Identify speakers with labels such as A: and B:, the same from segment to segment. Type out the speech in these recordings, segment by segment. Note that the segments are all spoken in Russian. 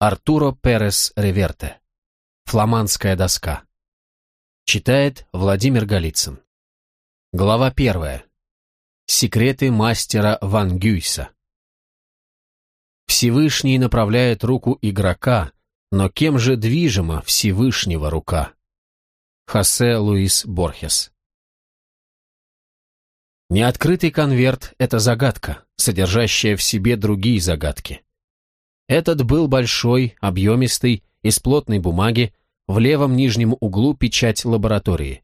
A: Артуро Перес Реверте. Фламандская доска. Читает Владимир Голицын. Глава первая. Секреты мастера Ван Гюйса. Всевышний направляет руку игрока, но кем же движима Всевышнего рука? Хосе Луис Борхес. Неоткрытый конверт – это загадка, содержащая в себе другие загадки. Этот был большой, объемистый, из плотной бумаги, в левом нижнем углу печать лаборатории.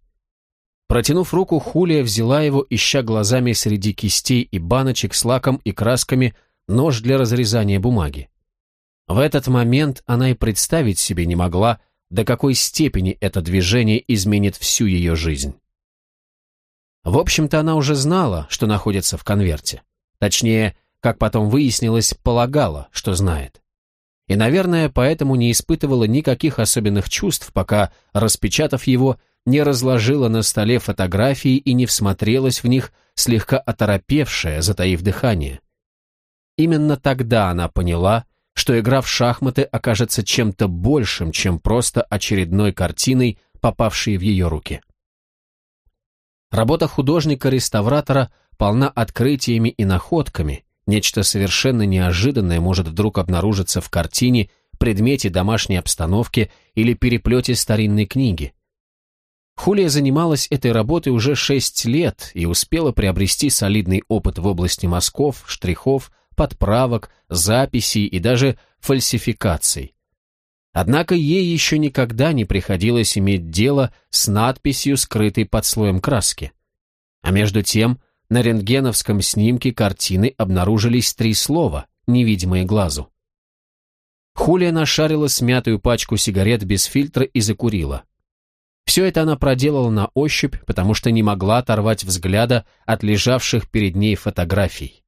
A: Протянув руку, Хулия взяла его, ища глазами среди кистей и баночек с лаком и красками нож для разрезания бумаги. В этот момент она и представить себе не могла, до какой степени это движение изменит всю ее жизнь. В общем-то, она уже знала, что находится в конверте. Точнее, как потом выяснилось, полагала, что знает. И, наверное, поэтому не испытывала никаких особенных чувств, пока, распечатав его, не разложила на столе фотографии и не всмотрелась в них, слегка оторопевшая, затаив дыхание. Именно тогда она поняла, что игра в шахматы окажется чем-то большим, чем просто очередной картиной, попавшей в ее руки. Работа художника-реставратора полна открытиями и находками, Нечто совершенно неожиданное может вдруг обнаружиться в картине, предмете домашней обстановки или переплете старинной книги. Хулия занималась этой работой уже шесть лет и успела приобрести солидный опыт в области мазков, штрихов, подправок, записей и даже фальсификаций. Однако ей еще никогда не приходилось иметь дело с надписью, скрытой под слоем краски. А между тем, на рентгеновском снимке картины обнаружились три слова, невидимые глазу. Хулия нашарила смятую пачку сигарет без фильтра и закурила. Все это она проделала на ощупь, потому что не могла оторвать взгляда от лежавших перед ней фотографий.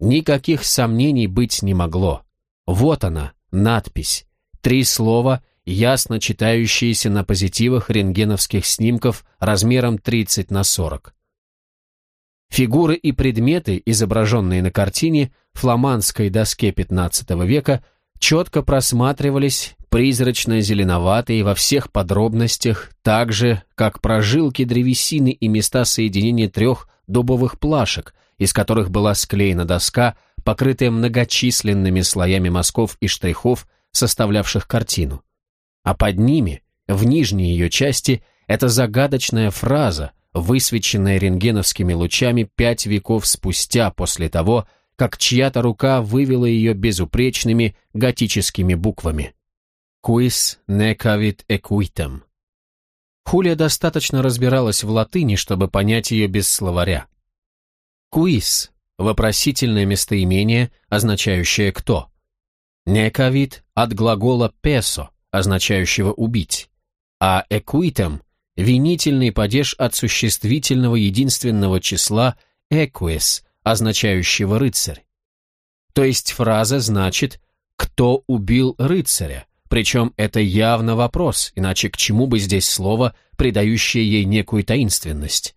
A: Никаких сомнений быть не могло. Вот она, надпись. Три слова, ясно читающиеся на позитивах рентгеновских снимков размером 30 на 40. Фигуры и предметы, изображенные на картине фламандской доске XV века, четко просматривались, призрачно-зеленоватые во всех подробностях, так же, как прожилки древесины и места соединения трех дубовых плашек, из которых была склеена доска, покрытая многочисленными слоями мазков и штрихов, составлявших картину. А под ними, в нижней ее части, эта загадочная фраза, высвеченная рентгеновскими лучами пять веков спустя после того, как чья-то рука вывела ее безупречными готическими буквами. «Quis necavit equitem». Хулия достаточно разбиралась в латыни, чтобы понять ее без словаря. «Quis» — вопросительное местоимение, означающее «кто». «Necavit» от глагола «peso», означающего «убить», а «equitem» винительный падеж от существительного единственного числа «equus», означающего «рыцарь». То есть фраза значит «кто убил рыцаря?», причем это явно вопрос, иначе к чему бы здесь слово, придающее ей некую таинственность.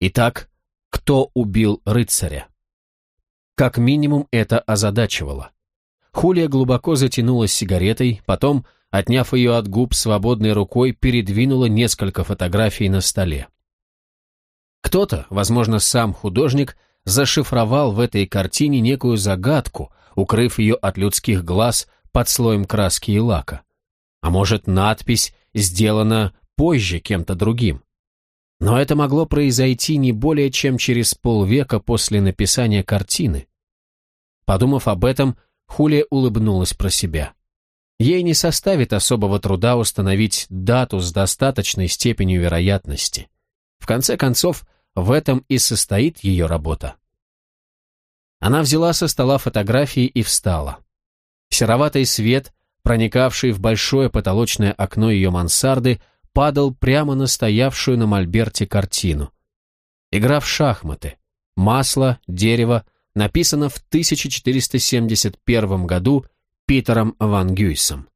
A: Итак, кто убил рыцаря? Как минимум это озадачивало. Хулия глубоко затянулась сигаретой, потом отняв ее от губ свободной рукой, передвинула несколько фотографий на столе. Кто-то, возможно, сам художник, зашифровал в этой картине некую загадку, укрыв ее от людских глаз под слоем краски и лака. А может, надпись сделана позже кем-то другим. Но это могло произойти не более чем через полвека после написания картины. Подумав об этом, Хулия улыбнулась про себя. Ей не составит особого труда установить дату с достаточной степенью вероятности. В конце концов, в этом и состоит ее работа. Она взяла со стола фотографии и встала. Сероватый свет, проникавший в большое потолочное окно ее мансарды, падал прямо на стоявшую на мольберте картину. Игра в шахматы. Масло, дерево, написано в 1471 году Питером Ван Гюйсом.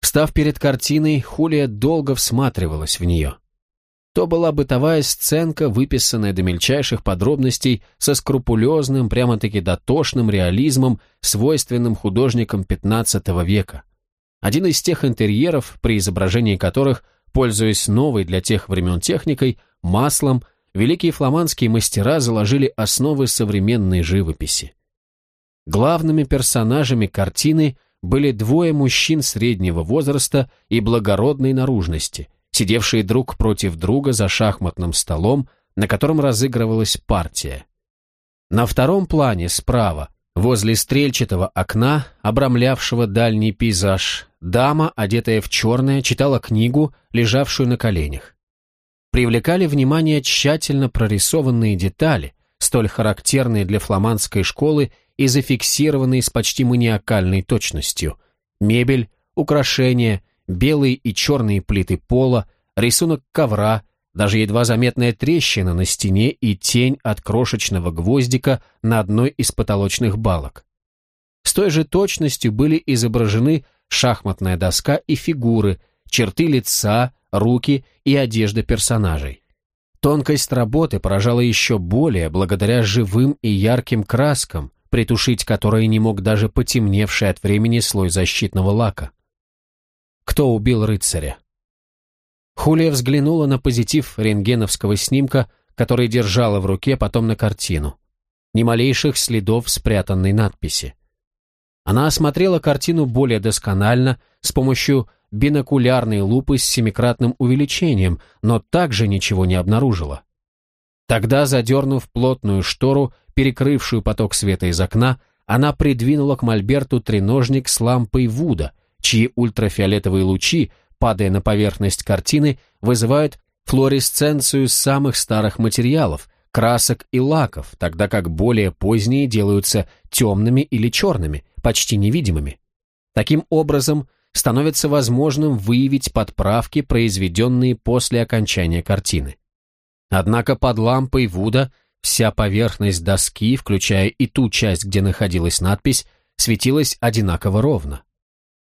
A: Встав перед картиной, Хулия долго всматривалась в нее. то была бытовая сценка, выписанная до мельчайших подробностей со скрупулезным, прямо-таки дотошным реализмом, свойственным художникам XV века. Один из тех интерьеров, при изображении которых, пользуясь новой для тех времен техникой, маслом, великие фламандские мастера заложили основы современной живописи. Главными персонажами картины были двое мужчин среднего возраста и благородной наружности, сидевшие друг против друга за шахматным столом, на котором разыгрывалась партия. На втором плане, справа, возле стрельчатого окна, обрамлявшего дальний пейзаж, дама, одетая в черное, читала книгу, лежавшую на коленях. Привлекали внимание тщательно прорисованные детали, столь характерные для фламандской школы и зафиксированные с почти маниакальной точностью. Мебель, украшения, белые и черные плиты пола, рисунок ковра, даже едва заметная трещина на стене и тень от крошечного гвоздика на одной из потолочных балок. С той же точностью были изображены шахматная доска и фигуры, черты лица, руки и одежда персонажей. Тонкость работы поражала еще более благодаря живым и ярким краскам, притушить которые не мог даже потемневший от времени слой защитного лака. Кто убил рыцаря? Хулия взглянула на позитив рентгеновского снимка, который держала в руке, потом на картину. Ни малейших следов спрятанной надписи. Она осмотрела картину более досконально, с помощью бинокулярной лупы с семикратным увеличением, но также ничего не обнаружила. Тогда, задернув плотную штору, перекрывшую поток света из окна, она придвинула к мольберту треножник с лампой Вуда, чьи ультрафиолетовые лучи, падая на поверхность картины, вызывают флуоресценцию самых старых материалов, красок и лаков, тогда как более поздние делаются темными или черными, почти невидимыми. Таким образом, становится возможным выявить подправки, произведенные после окончания картины. Однако под лампой Вуда вся поверхность доски, включая и ту часть, где находилась надпись, светилась одинаково ровно.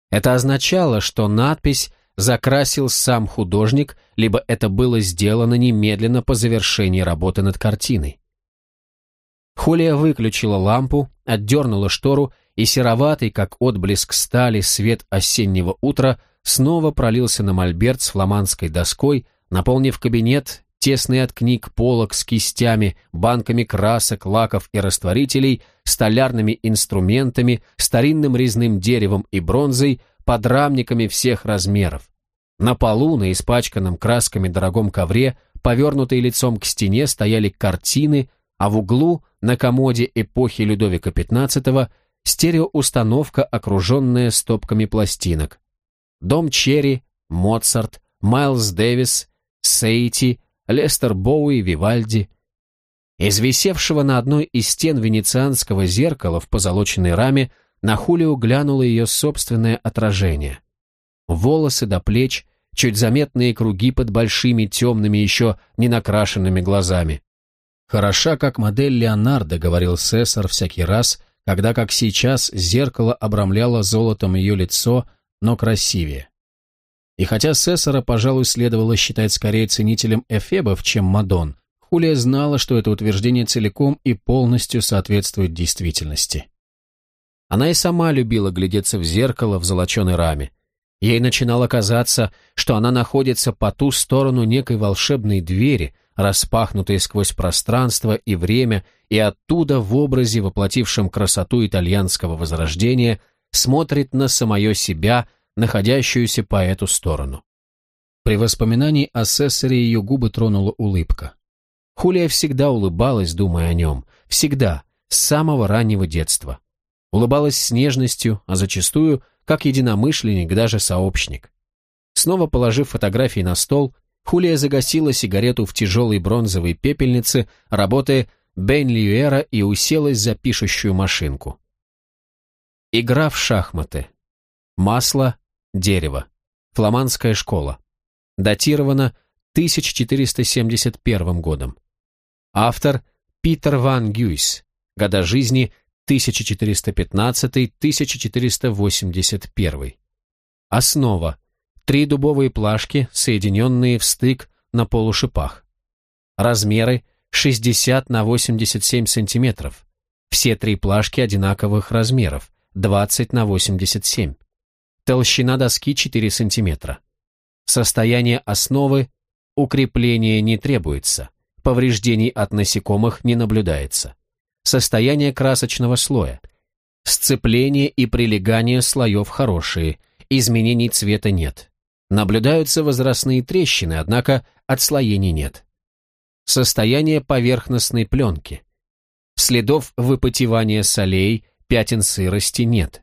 A: Это означало, что надпись закрасил сам художник, либо это было сделано немедленно по завершении работы над картиной. Хулия выключила лампу, отдернула штору, и сероватый, как отблеск стали, свет осеннего утра снова пролился на мольберт с фламандской доской, наполнив кабинет тесный от книг полок с кистями, банками красок, лаков и растворителей, столярными инструментами, старинным резным деревом и бронзой, подрамниками всех размеров. На полу, на испачканном красками дорогом ковре, повернутые лицом к стене, стояли картины, а в углу, на комоде эпохи Людовика XV, стереоустановка, окруженная стопками пластинок. Дом Черри, Моцарт, Майлз Дэвис, Сейти, Лестер Боуи, Вивальди. Из висевшего на одной из стен венецианского зеркала в позолоченной раме на Хулио глянуло ее собственное отражение. Волосы до плеч, чуть заметные круги под большими темными еще не накрашенными глазами. «Хороша, как модель Леонардо», — говорил Сесар всякий раз, когда, как сейчас, зеркало обрамляло золотом ее лицо, но красивее. И хотя Сесара, пожалуй, следовало считать скорее ценителем эфебов, чем Мадон, Хулия знала, что это утверждение целиком и полностью соответствует действительности. Она и сама любила глядеться в зеркало в золоченой раме. Ей начинало казаться, что она находится по ту сторону некой волшебной двери, распахнутой сквозь пространство и время, и оттуда в образе, воплотившем красоту итальянского возрождения, смотрит на самое себя – находящуюся по эту сторону. При воспоминании о Сессоре ее губы тронула улыбка. Хулия всегда улыбалась, думая о нем, всегда, с самого раннего детства. Улыбалась с нежностью, а зачастую, как единомышленник, даже сообщник. Снова положив фотографии на стол, Хулия загасила сигарету в тяжелой бронзовой пепельнице, работая Бен Льюэра и уселась за пишущую машинку. Игра в шахматы. Масло, Дерево. Фламандская школа. Датировано 1471 годом. Автор Питер Ван Гюйс. Года жизни 1415-1481. Основа. Три дубовые плашки, соединенные в стык на полушипах. Размеры 60 на 87 сантиметров. Все три плашки одинаковых размеров, 20 на 87. Толщина доски 4 сантиметра. Состояние основы укрепления не требуется. Повреждений от насекомых не наблюдается. Состояние красочного слоя. Сцепление и прилегание слоев хорошие, изменений цвета нет. Наблюдаются возрастные трещины, однако отслоений нет. Состояние поверхностной пленки. Следов выпотевания солей, пятен сырости нет.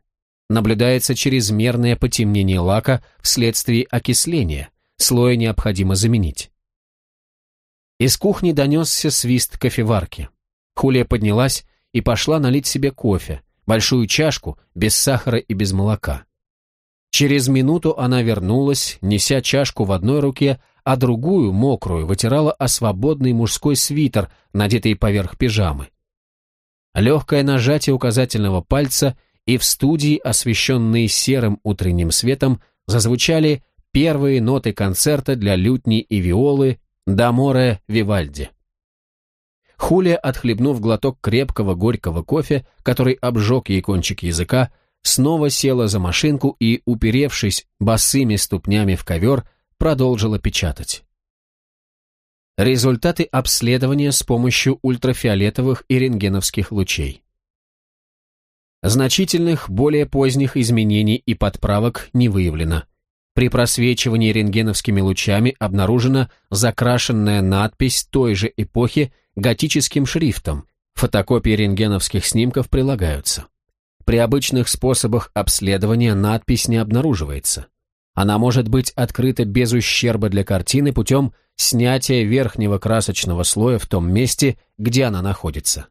A: Наблюдается чрезмерное потемнение лака вследствие окисления, слоя необходимо заменить. Из кухни донесся свист кофеварки. Хулия поднялась и пошла налить себе кофе, большую чашку, без сахара и без молока. Через минуту она вернулась, неся чашку в одной руке, а другую, мокрую, вытирала о свободный мужской свитер, надетый поверх пижамы. Легкое нажатие указательного пальца, и в студии, освещенной серым утренним светом, зазвучали первые ноты концерта для лютни и виолы «Даморе Вивальди». Хулия, отхлебнув глоток крепкого горького кофе, который обжег ей кончик языка, снова села за машинку и, уперевшись босыми ступнями в ковер, продолжила печатать. Результаты обследования с помощью ультрафиолетовых и рентгеновских лучей. Значительных, более поздних изменений и подправок не выявлено. При просвечивании рентгеновскими лучами обнаружена закрашенная надпись той же эпохи готическим шрифтом. Фотокопии рентгеновских снимков прилагаются. При обычных способах обследования надпись не обнаруживается. Она может быть открыта без ущерба для картины путем снятия верхнего красочного слоя в том месте, где она находится.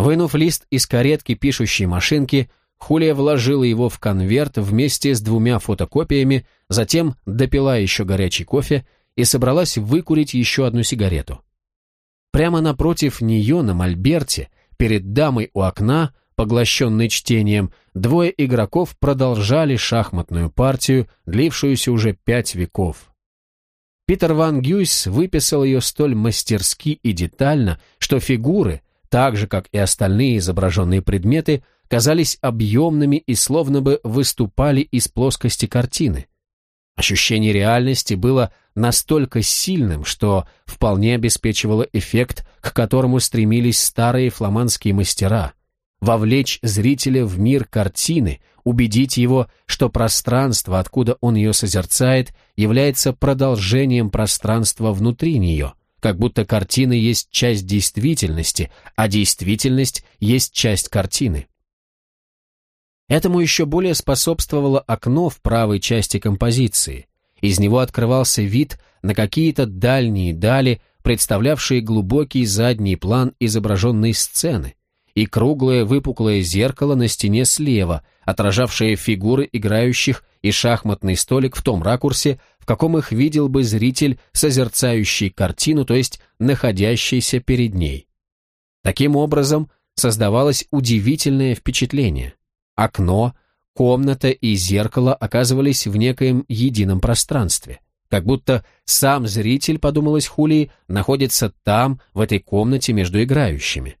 A: Вынув лист из каретки пишущей машинки, Хулия вложила его в конверт вместе с двумя фотокопиями, затем допила еще горячий кофе и собралась выкурить еще одну сигарету. Прямо напротив нее на мольберте, перед дамой у окна, поглощенной чтением, двое игроков продолжали шахматную партию, длившуюся уже пять веков. Питер Ван Гюйс выписал ее столь мастерски и детально, что фигуры, так же, как и остальные изображенные предметы, казались объемными и словно бы выступали из плоскости картины. Ощущение реальности было настолько сильным, что вполне обеспечивало эффект, к которому стремились старые фламандские мастера – вовлечь зрителя в мир картины, убедить его, что пространство, откуда он ее созерцает, является продолжением пространства внутри нее, как будто картина есть часть действительности, а действительность есть часть картины. Этому еще более способствовало окно в правой части композиции. Из него открывался вид на какие-то дальние дали, представлявшие глубокий задний план изображенной сцены, и круглое выпуклое зеркало на стене слева, отражавшее фигуры играющих и шахматный столик в том ракурсе, каком их видел бы зритель, созерцающий картину, то есть находящийся перед ней. Таким образом, создавалось удивительное впечатление. Окно, комната и зеркало оказывались в некоем едином пространстве. Как будто сам зритель, подумалось Хулии, находится там, в этой комнате между играющими.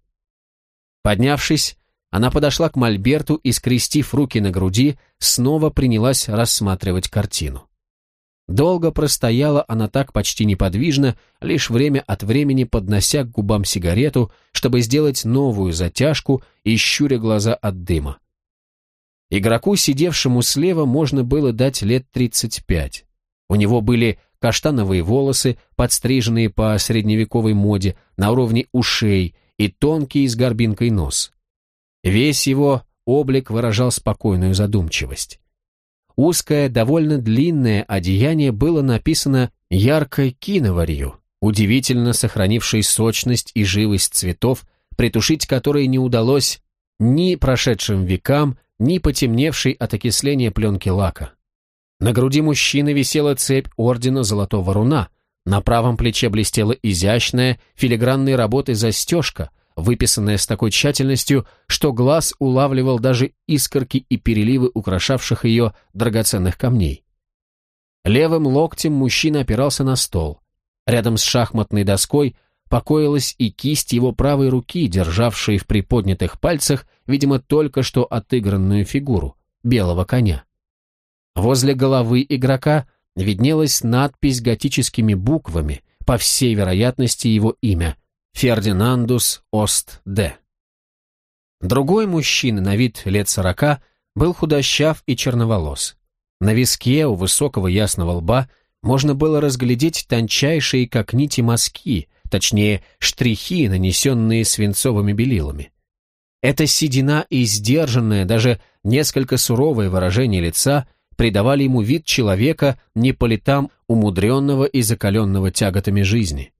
A: Поднявшись, она подошла к Мольберту и, скрестив руки на груди, снова принялась рассматривать картину. Долго простояла она так почти неподвижно, лишь время от времени поднося к губам сигарету, чтобы сделать новую затяжку и щуря глаза от дыма. Игроку, сидевшему слева, можно было дать лет 35. У него были каштановые волосы, подстриженные по средневековой моде, на уровне ушей, и тонкий с горбинкой нос. Весь его облик выражал спокойную задумчивость. Узкое, довольно длинное одеяние было написано яркой киноварью, удивительно сохранившей сочность и живость цветов, притушить которые не удалось ни прошедшим векам, ни потемневшей от окисления пленки лака. На груди мужчины висела цепь ордена Золотого Руна, на правом плече блестела изящная, филигранной работы застежка, выписанная с такой тщательностью, что глаз улавливал даже искорки и переливы украшавших ее драгоценных камней. Левым локтем мужчина опирался на стол. Рядом с шахматной доской покоилась и кисть его правой руки, державшей в приподнятых пальцах, видимо, только что отыгранную фигуру белого коня. Возле головы игрока виднелась надпись готическими буквами, по всей вероятности его имя – Фердинандус Ост Д. Другой мужчина на вид лет сорока был худощав и черноволос. На виске у высокого ясного лба можно было разглядеть тончайшие, как нити, мазки, точнее, штрихи, нанесенные свинцовыми белилами. Эта седина и сдержанное, даже несколько суровое выражение лица придавали ему вид человека не по летам умудренного и закаленного тяготами жизни.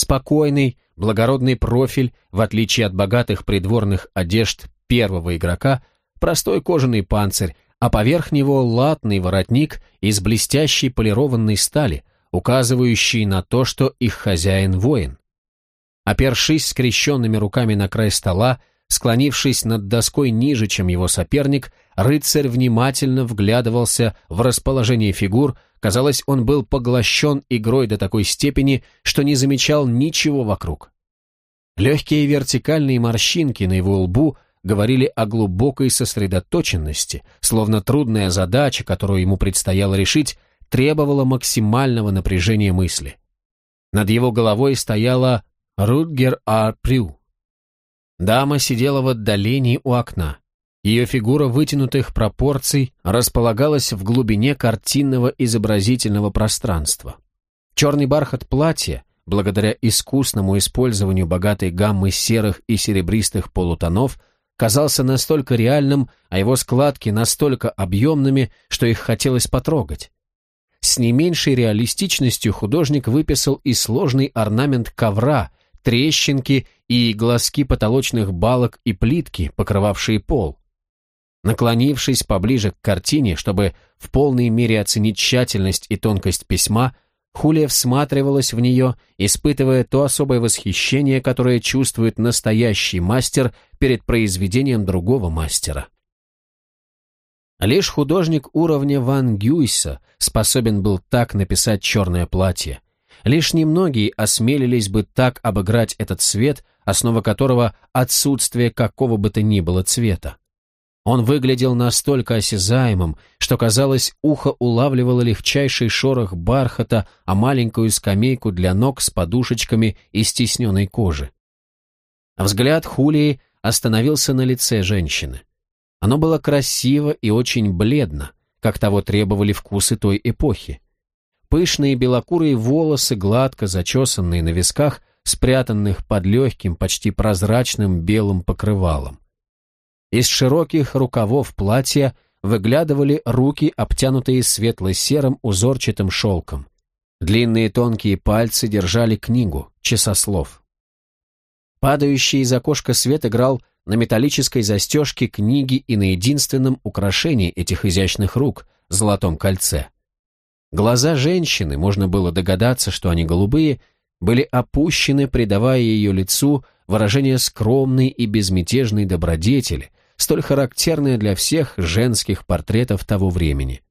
A: Спокойный, благородный профиль, в отличие от богатых придворных одежд первого игрока, простой кожаный панцирь, а поверх него латный воротник из блестящей полированной стали, указывающий на то, что их хозяин воин. Опершись скрещенными руками на край стола, Склонившись над доской ниже, чем его соперник, рыцарь внимательно вглядывался в расположение фигур, казалось, он был поглощен игрой до такой степени, что не замечал ничего вокруг. Легкие вертикальные морщинки на его лбу говорили о глубокой сосредоточенности, словно трудная задача, которую ему предстояло решить, требовала максимального напряжения мысли. Над его головой стояла Рутгер Ар Прю, Дама сидела в отдалении у окна. Ее фигура вытянутых пропорций располагалась в глубине картинного изобразительного пространства. Черный бархат платья, благодаря искусному использованию богатой гаммы серых и серебристых полутонов, казался настолько реальным, а его складки настолько объемными, что их хотелось потрогать. С не меньшей реалистичностью художник выписал и сложный орнамент ковра, трещинки и глазки потолочных балок и плитки, покрывавшие пол. Наклонившись поближе к картине, чтобы в полной мере оценить тщательность и тонкость письма, Хулия всматривалась в нее, испытывая то особое восхищение, которое чувствует настоящий мастер перед произведением другого мастера. Лишь художник уровня Ван Гюйса способен был так написать «Черное платье», Лишь немногие осмелились бы так обыграть этот свет, основа которого – отсутствие какого бы то ни было цвета. Он выглядел настолько осязаемым, что, казалось, ухо улавливало легчайший шорох бархата, а маленькую скамейку для ног с подушечками из стесненной кожи. Взгляд Хулии остановился на лице женщины. Оно было красиво и очень бледно, как того требовали вкусы той эпохи. Пышные белокурые волосы, гладко зачесанные на висках, спрятанных под легким, почти прозрачным белым покрывалом. Из широких рукавов платья выглядывали руки, обтянутые светло-серым узорчатым шелком. Длинные тонкие пальцы держали книгу, часослов. Падающий из окошка свет играл на металлической застежке книги и на единственном украшении этих изящных рук – золотом кольце – Глаза женщины, можно было догадаться, что они голубые, были опущены, придавая ее лицу выражение скромной и безмятежной добродетели, столь характерное для всех женских портретов того времени.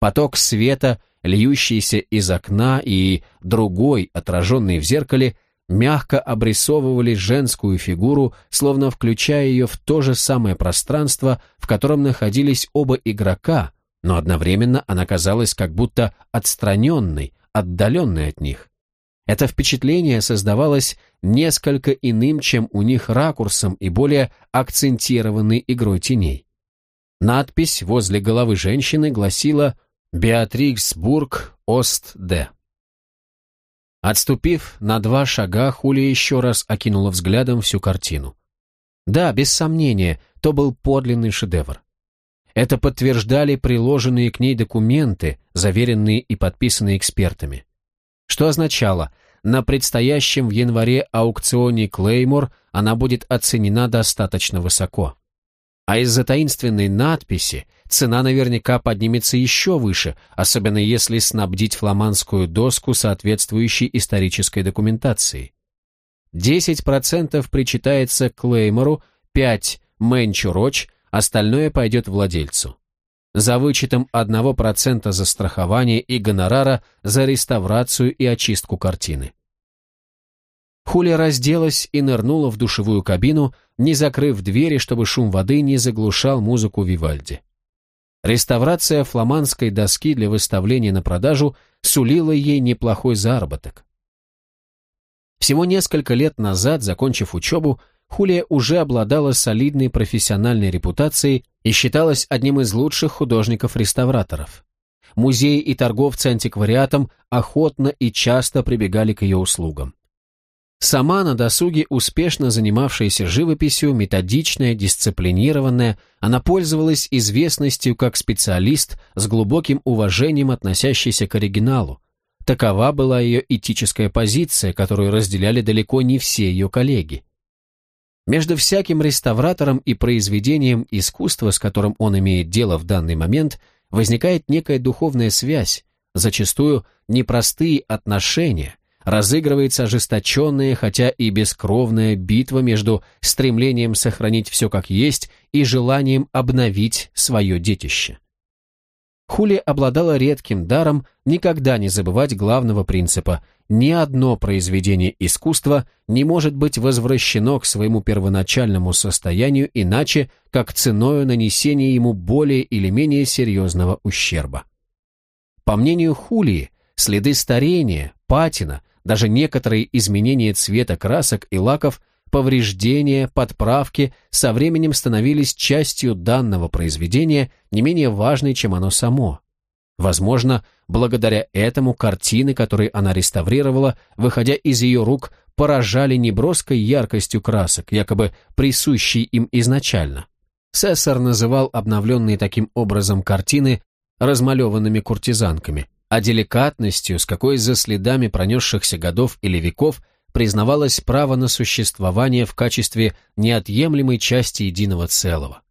A: Поток света, льющийся из окна и другой, отраженный в зеркале, мягко обрисовывали женскую фигуру, словно включая ее в то же самое пространство, в котором находились оба игрока, но одновременно она казалась как будто отстраненной, отдаленной от них. Это впечатление создавалось несколько иным, чем у них ракурсом и более акцентированной игрой теней. Надпись возле головы женщины гласила «Беатриксбург Ост-Д». Отступив на два шага, Хулия еще раз окинула взглядом всю картину. Да, без сомнения, то был подлинный шедевр. Это подтверждали приложенные к ней документы, заверенные и подписанные экспертами. Что означало, на предстоящем в январе аукционе Клеймор она будет оценена достаточно высоко. А из-за таинственной надписи цена наверняка поднимется еще выше, особенно если снабдить фламандскую доску соответствующей исторической документацией. 10% причитается Клеймору, 5% Мэнчу Роч, Остальное пойдет владельцу. за вычетом 1% за страхование и гонорара за реставрацию и очистку картины. Хулия разделась и нырнула в душевую кабину, не закрыв двери, чтобы шум воды не заглушал музыку Вивальди. Реставрация фламандской доски для выставления на продажу сулила ей неплохой заработок. Всего несколько лет назад, закончив учебу, Хулия уже обладала солидной профессиональной репутацией и считалась одним из лучших художников-реставраторов. Музеи и торговцы антиквариатом охотно и часто прибегали к ее услугам. Сама на досуге, успешно занимавшаяся живописью, методичная, дисциплинированная, она пользовалась известностью как специалист с глубоким уважением, относящийся к оригиналу. Такова была ее этическая позиция, которую разделяли далеко не все ее коллеги. Между всяким реставратором и произведением искусства, с которым он имеет дело в данный момент, возникает некая духовная связь, зачастую непростые отношения – разыгрывается ожесточенная, хотя и бескровная битва между стремлением сохранить все как есть и желанием обновить свое детище. Хули обладала редким даром никогда не забывать главного принципа «ни одно произведение искусства не может быть возвращено к своему первоначальному состоянию иначе, как ценою нанесения ему более или менее серьезного ущерба». По мнению Хулии, следы старения, патина, даже некоторые изменения цвета красок и лаков, повреждения, подправки со временем становились частью данного произведения, не менее важной, чем оно само. Возможно, благодаря этому картины, которые она реставрировала, выходя из ее рук, поражали неброской яркостью красок, якобы присущей им изначально. Сессор называл обновленные таким образом картины размалеванными куртизанками а деликатностью, с какой за следами пронесшихся годов или веков признавалось право на существование в качестве неотъемлемой части единого целого.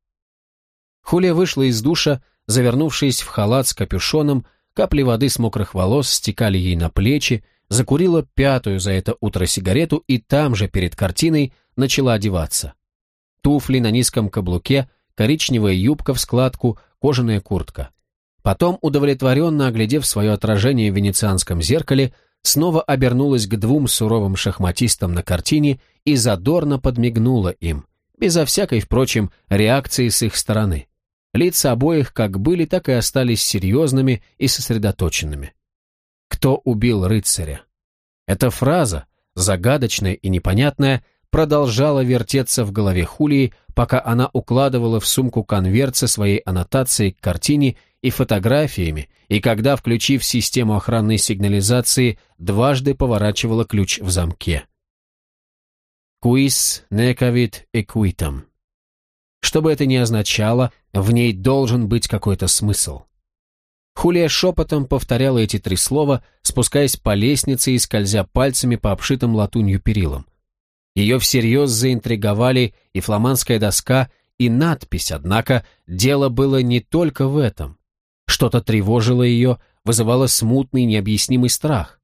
A: Хулия вышла из душа, завернувшись в халат с капюшоном, капли воды с мокрых волос стекали ей на плечи, закурила пятую за это утро сигарету и там же, перед картиной, начала одеваться. Туфли на низком каблуке, коричневая юбка в складку, кожаная куртка. Потом, удовлетворенно оглядев свое отражение в венецианском зеркале, снова обернулась к двум суровым шахматистам на картине и задорно подмигнула им, безо всякой, впрочем, реакции с их стороны. Лица обоих как были, так и остались серьезными и сосредоточенными. «Кто убил рыцаря?» Эта фраза, загадочная и непонятная, продолжала вертеться в голове Хулии, пока она укладывала в сумку конверт со своей аннотацией к картине и фотографиями, и когда, включив систему охранной сигнализации, дважды поворачивала ключ в замке. «Quis necavit equitam». Что бы это ни означало, в ней должен быть какой-то смысл. Хулия шепотом повторяла эти три слова, спускаясь по лестнице и скользя пальцами по обшитым латунью перилам. Ее всерьез заинтриговали и фламандская доска, и надпись, однако дело было не только в этом. Что-то тревожило ее, вызывало смутный, необъяснимый страх.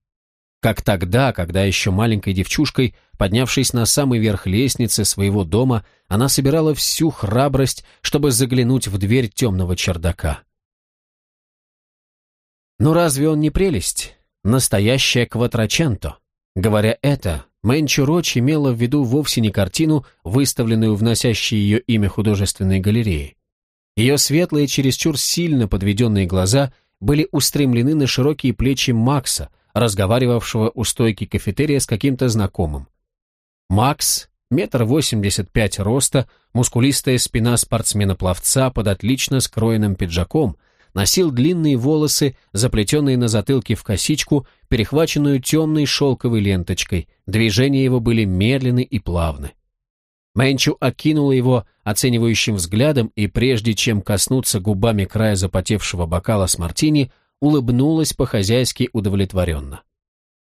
A: Как тогда, когда еще маленькой девчушкой, поднявшись на самый верх лестницы своего дома, она собирала всю храбрость, чтобы заглянуть в дверь темного чердака. Но разве он не прелесть? Настоящая кватраченто. Говоря это, Мэнчу Роч имела в виду вовсе не картину, выставленную в носящей ее имя художественной галереи. Ее светлые, чересчур сильно подведенные глаза были устремлены на широкие плечи Макса, разговаривавшего у стойки кафетерия с каким-то знакомым. Макс, метр восемьдесят пять роста, мускулистая спина спортсмена-пловца под отлично скроенным пиджаком, носил длинные волосы, заплетенные на затылке в косичку, перехваченную темной шелковой ленточкой, движения его были медленны и плавны. Мэнчу окинула его оценивающим взглядом и, прежде чем коснуться губами края запотевшего бокала с мартини, улыбнулась по-хозяйски удовлетворенно.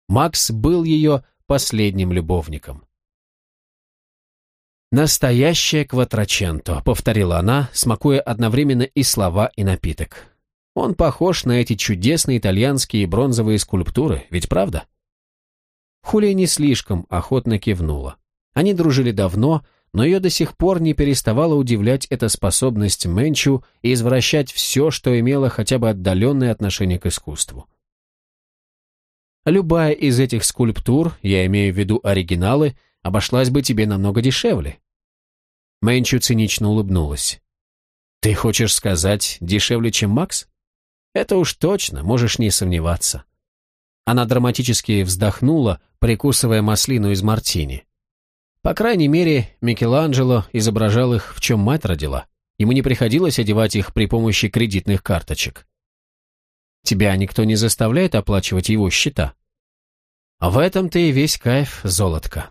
A: Макс был ее последним любовником. «Настоящая кватраченто», — повторила она, смакуя одновременно и слова, и напиток. «Он похож на эти чудесные итальянские бронзовые скульптуры, ведь правда?» Хулия не слишком охотно кивнула. Они дружили давно, но ее до сих пор не переставала удивлять эта способность Менчу и извращать все, что имело хотя бы отдаленное отношение к искусству. Любая из этих скульптур, я имею в виду оригиналы, обошлась бы тебе намного дешевле. Мэнчу цинично улыбнулась. «Ты хочешь сказать, дешевле, чем Макс?» «Это уж точно, можешь не сомневаться». Она драматически вздохнула, прикусывая маслину из мартини. По крайней мере, Микеланджело изображал их, в чем мать родила. Ему не приходилось одевать их при помощи кредитных карточек. Тебя никто не заставляет оплачивать его счета. А в этом-то и весь кайф, золотка.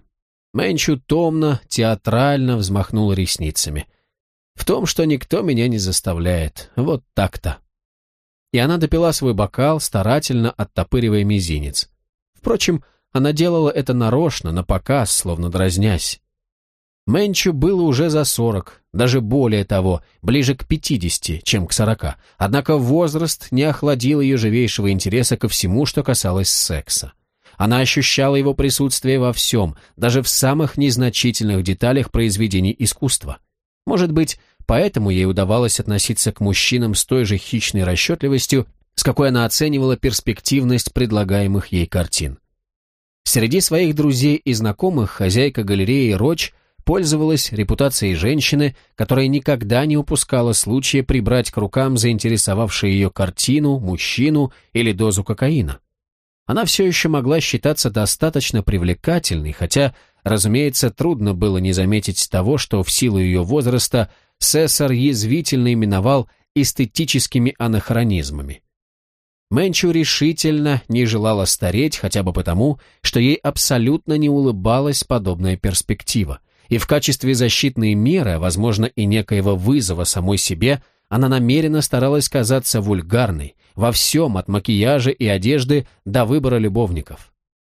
A: Мэнчу томно, театрально взмахнул ресницами. В том, что никто меня не заставляет. Вот так-то. И она допила свой бокал, старательно оттопыривая мизинец. Впрочем, она делала это нарочно, на показ, словно дразнясь. Мэнчу было уже за сорок, даже более того, ближе к пятидесяти, чем к сорока, однако возраст не охладил ее живейшего интереса ко всему, что касалось секса. Она ощущала его присутствие во всем, даже в самых незначительных деталях произведений искусства. Может быть, поэтому ей удавалось относиться к мужчинам с той же хищной расчетливостью, с какой она оценивала перспективность предлагаемых ей картин. Среди своих друзей и знакомых хозяйка галереи Роч пользовалась репутацией женщины, которая никогда не упускала случая прибрать к рукам заинтересовавшую ее картину, мужчину или дозу кокаина. Она все еще могла считаться достаточно привлекательной, хотя, разумеется, трудно было не заметить того, что в силу ее возраста Сесар язвительно именовал эстетическими анахронизмами. Мэнчу решительно не желала стареть хотя бы потому, что ей абсолютно не улыбалась подобная перспектива, и в качестве защитной меры, возможно, и некоего вызова самой себе, она намеренно старалась казаться вульгарной, во всем, от макияжа и одежды до выбора любовников.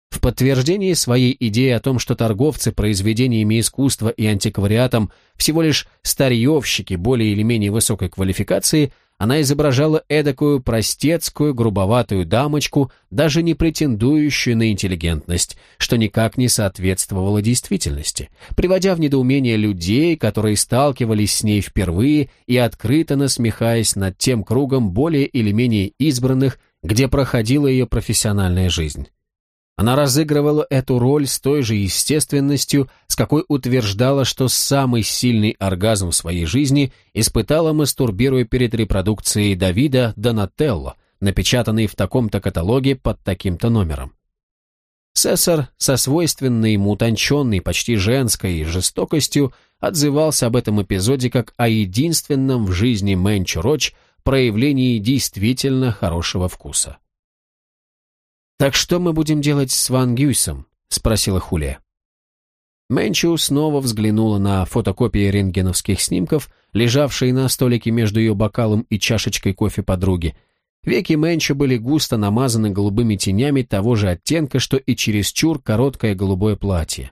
A: В подтверждении своей идеи о том, что торговцы произведениями искусства и антиквариатом всего лишь старьевщики более или менее высокой квалификации – она изображала эдакую простецкую, грубоватую дамочку, даже не претендующую на интеллигентность, что никак не соответствовало действительности, приводя в недоумение людей, которые сталкивались с ней впервые и открыто насмехаясь над тем кругом более или менее избранных, где проходила ее профессиональная жизнь. Она разыгрывала эту роль с той же естественностью, с какой утверждала, что самый сильный оргазм в своей жизни испытала, мастурбируя перед репродукцией Давида Донателло, напечатанной в таком-то каталоге под таким-то номером. Сесар со свойственной ему утонченной, почти женской жестокостью отзывался об этом эпизоде как о единственном в жизни Мэнчу Роч проявлении действительно хорошего вкуса. «Так что мы будем делать с Ван Гюйсом?» — спросила Хулия. Мэнчу снова взглянула на фотокопии рентгеновских снимков, лежавшие на столике между ее бокалом и чашечкой кофе подруги. Веки Мэнчу были густо намазаны голубыми тенями того же оттенка, что и чересчур короткое голубое платье.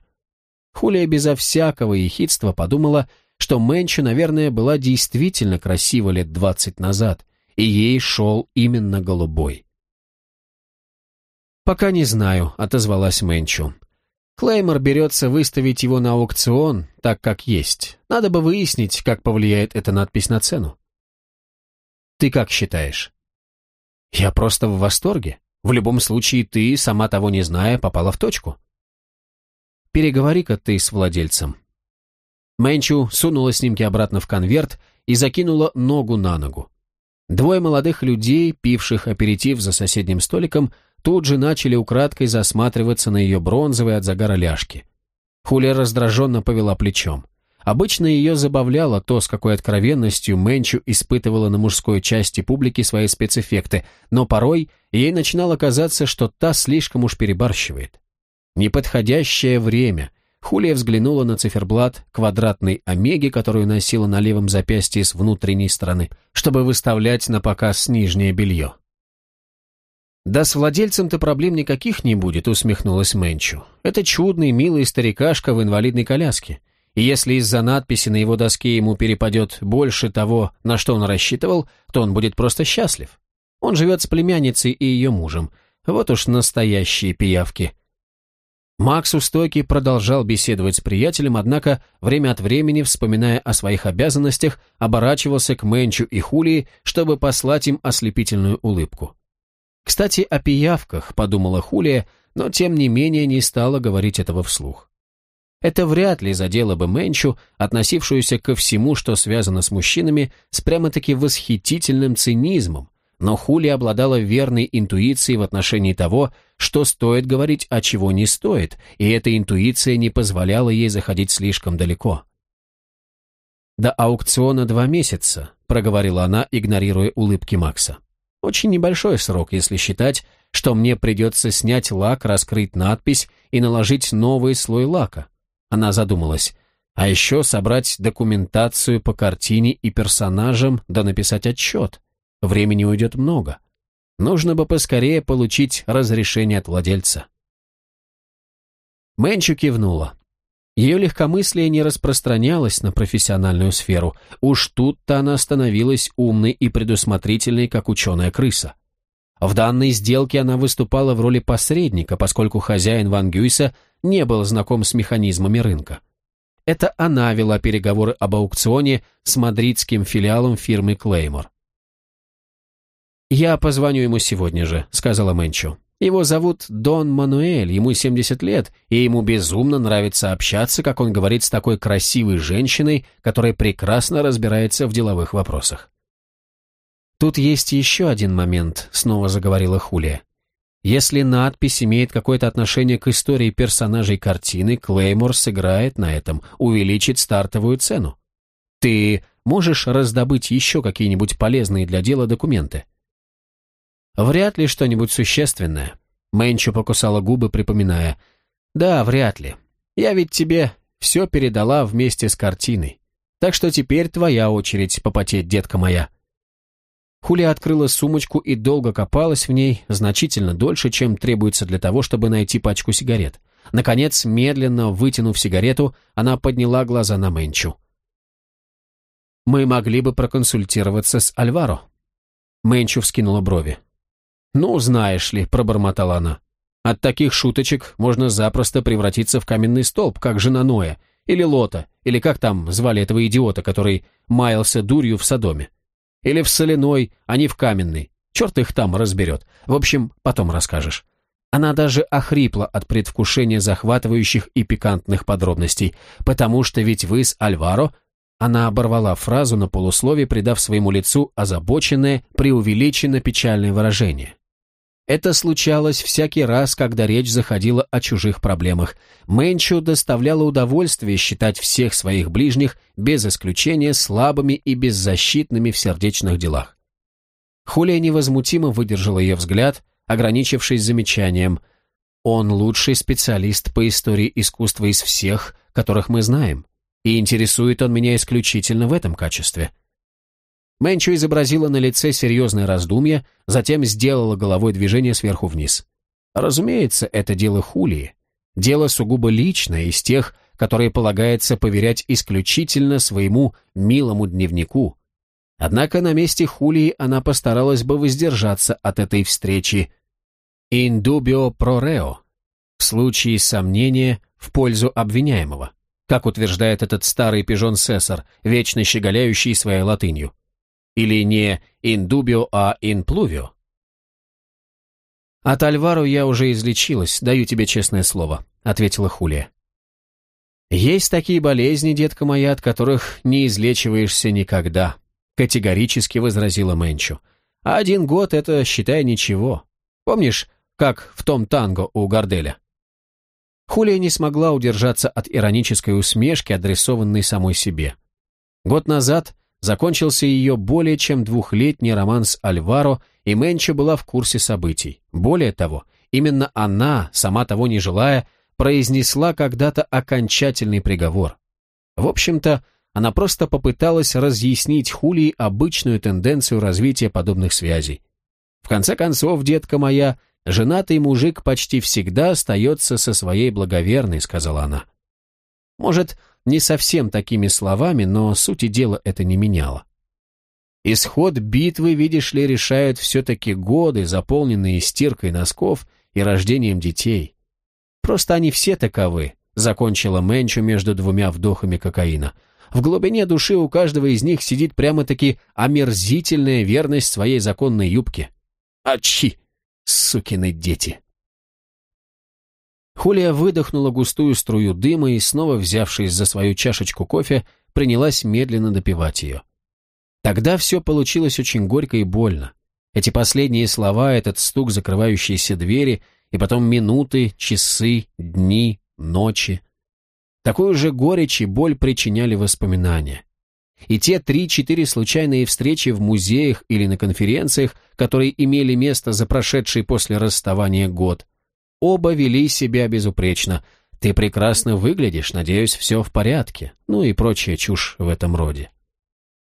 A: Хулия безо всякого ехидства подумала, что Мэнчу, наверное, была действительно красива лет двадцать назад, и ей шел именно голубой. «Пока не знаю», — отозвалась Мэнчу. «Клеймор берется выставить его на аукцион, так как есть. Надо бы выяснить, как повлияет эта надпись на цену». «Ты как считаешь?» «Я просто в восторге. В любом случае, ты, сама того не зная, попала в точку». «Переговори-ка ты с владельцем». Мэнчу сунула снимки обратно в конверт и закинула ногу на ногу. Двое молодых людей, пивших аперитив за соседним столиком, тут же начали украдкой засматриваться на ее бронзовые от загара ляжки. Хуля раздраженно повела плечом. Обычно ее забавляло то, с какой откровенностью Мэнчу испытывала на мужской части публики свои спецэффекты, но порой ей начинало казаться, что та слишком уж перебарщивает. Неподходящее время. Хулия взглянула на циферблат квадратной омеги, которую носила на левом запястье с внутренней стороны, чтобы выставлять на показ нижнее белье. «Да с владельцем-то проблем никаких не будет», — усмехнулась Мэнчу. «Это чудный, милый старикашка в инвалидной коляске. И если из-за надписи на его доске ему перепадет больше того, на что он рассчитывал, то он будет просто счастлив. Он живет с племянницей и ее мужем. Вот уж настоящие пиявки». Макс Устойкий продолжал беседовать с приятелем, однако время от времени, вспоминая о своих обязанностях, оборачивался к Менчу и Хулии, чтобы послать им ослепительную улыбку. «Кстати, о пиявках», — подумала Хулия, но тем не менее не стала говорить этого вслух. Это вряд ли задело бы Менчу, относившуюся ко всему, что связано с мужчинами, с прямо-таки восхитительным цинизмом, но Хули обладала верной интуицией в отношении того, что стоит говорить, а чего не стоит, и эта интуиция не позволяла ей заходить слишком далеко. «До аукциона два месяца», — проговорила она, игнорируя улыбки Макса. «Очень небольшой срок, если считать, что мне придется снять лак, раскрыть надпись и наложить новый слой лака». Она задумалась. А еще собрать документацию по картине и персонажам, да написать отчет. Времени уйдет много. Нужно бы поскорее получить разрешение от владельца. Мэнчу кивнула. Ее легкомыслие не распространялось на профессиональную сферу. Уж тут-то она становилась умной и предусмотрительной, как ученая-крыса. В данной сделке она выступала в роли посредника, поскольку хозяин Ван Гюйса не был знаком с механизмами рынка. Это она вела переговоры об аукционе с мадридским филиалом фирмы Клеймор. «Я позвоню ему сегодня же», — сказала Мэнчо. «Его зовут Дон Мануэль, ему 70 лет, и ему безумно нравится общаться, как он говорит, с такой красивой женщиной, которая прекрасно разбирается в деловых вопросах». «Тут есть еще один момент», — снова заговорила Хулия. «Если надпись имеет какое-то отношение к истории персонажей картины, Клеймор сыграет на этом, увеличит стартовую цену. Ты можешь раздобыть еще какие-нибудь полезные для дела документы?» Вряд ли что-нибудь существенное. Мэнчо покусала губы, припоминая. Да, вряд ли. Я ведь тебе все передала вместе с картиной. Так что теперь твоя очередь попотеть, детка моя. Хулия открыла сумочку и долго копалась в ней, значительно дольше, чем требуется для того, чтобы найти пачку сигарет. Наконец, медленно вытянув сигарету, она подняла глаза на Мэнчу. «Мы могли бы проконсультироваться с Альваро». Мэнчу вскинула брови. «Ну, знаешь ли», — пробормотала она, — «от таких шуточек можно запросто превратиться в каменный столб, как жена Ноя, или Лота, или как там звали этого идиота, который маялся дурью в Содоме. Или в соляной, а не в каменный. Черт их там разберет. В общем, потом расскажешь». Она даже охрипла от предвкушения захватывающих и пикантных подробностей, потому что ведь вы с Альваро она оборвала фразу на полуслове, придав своему лицу озабоченное, преувеличенно печальное выражение. Это случалось всякий раз, когда речь заходила о чужих проблемах. Мэнчу доставляло удовольствие считать всех своих ближних, без исключения, слабыми и беззащитными в сердечных делах. Хулия невозмутимо выдержала ее взгляд, ограничившись замечанием «Он лучший специалист по истории искусства из всех, которых мы знаем, и интересует он меня исключительно в этом качестве». Мэнчо изобразила на лице серьезное раздумье, затем сделала головой движение сверху вниз. Разумеется, это дело Хулии. Дело сугубо личное, из тех, которые полагается поверять исключительно своему милому дневнику. Однако на месте Хулии она постаралась бы воздержаться от этой встречи. «In dubio pro reo» в случае сомнения в пользу обвиняемого, как утверждает этот старый пижон-сессор, вечно щеголяющий своей латынью. Или не «in dubio», а «in pluvio»? «От Альваро я уже излечилась, даю тебе честное слово», — ответила Хулия. «Есть такие болезни, детка моя, от которых не излечиваешься никогда», — категорически возразила Мэнчу. «А один год — это, считай, ничего. Помнишь, как в том танго у Горделя?» Хулия не смогла удержаться от иронической усмешки, адресованной самой себе. Год назад закончился ее более чем двухлетний роман с Альваро, и Менча была в курсе событий. Более того, именно она, сама того не желая, произнесла когда-то окончательный приговор. В общем-то, она просто попыталась разъяснить Хулии обычную тенденцию развития подобных связей. В конце концов, детка моя, женатый мужик почти всегда остается со своей благоверной, сказала она. Может, не совсем такими словами, но сути дела это не меняло. Исход битвы, видишь ли, решают все-таки годы, заполненные стиркой носков и рождением детей. Просто они все таковы, закончила Менчу между двумя вдохами кокаина. В глубине души у каждого из них сидит прямо-таки омерзительная верность своей законной юбке. Ачи, сукины дети. Хулия выдохнула густую струю дыма и, снова взявшись за свою чашечку кофе, принялась медленно допивать ее. Тогда все получилось очень горько и больно. Эти последние слова, этот стук закрывающейся двери, и потом минуты, часы, дни, ночи. Такую же горечь и боль причиняли воспоминания. И те три-четыре случайные встречи в музеях или на конференциях, которые имели место за прошедший после расставания год, оба вели себя безупречно. «Ты прекрасно выглядишь, надеюсь, все в порядке», ну и прочая чушь в этом роде.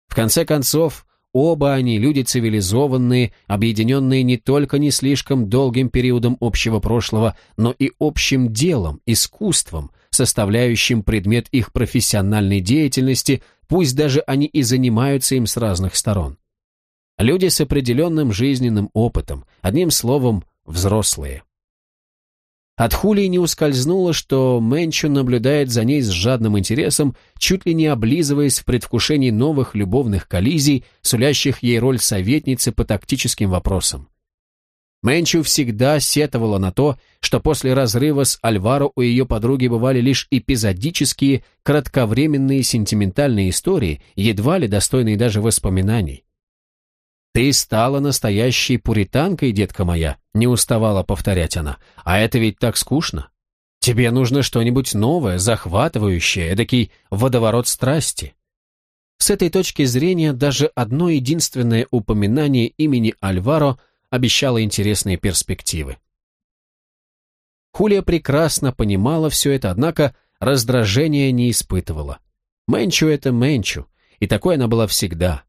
A: В конце концов, Оба они люди цивилизованные, объединенные не только не слишком долгим периодом общего прошлого, но и общим делом, искусством, составляющим предмет их профессиональной деятельности, пусть даже они и занимаются им с разных сторон. Люди с определенным жизненным опытом, одним словом, взрослые. От Хулии не ускользнуло, что Мэнчу наблюдает за ней с жадным интересом, чуть ли не облизываясь в предвкушении новых любовных коллизий, сулящих ей роль советницы по тактическим вопросам. Мэнчу всегда сетовала на то, что после разрыва с Альваро у ее подруги бывали лишь эпизодические, кратковременные сентиментальные истории, едва ли достойные даже воспоминаний. «Ты стала настоящей пуританкой, детка моя», — не уставала повторять она. «А это ведь так скучно. Тебе нужно что-нибудь новое, захватывающее, эдакий водоворот страсти». С этой точки зрения даже одно единственное упоминание имени Альваро обещало интересные перспективы. Хулия прекрасно понимала все это, однако раздражения не испытывала. Мэнчу — это Мэнчу, и такой она была всегда.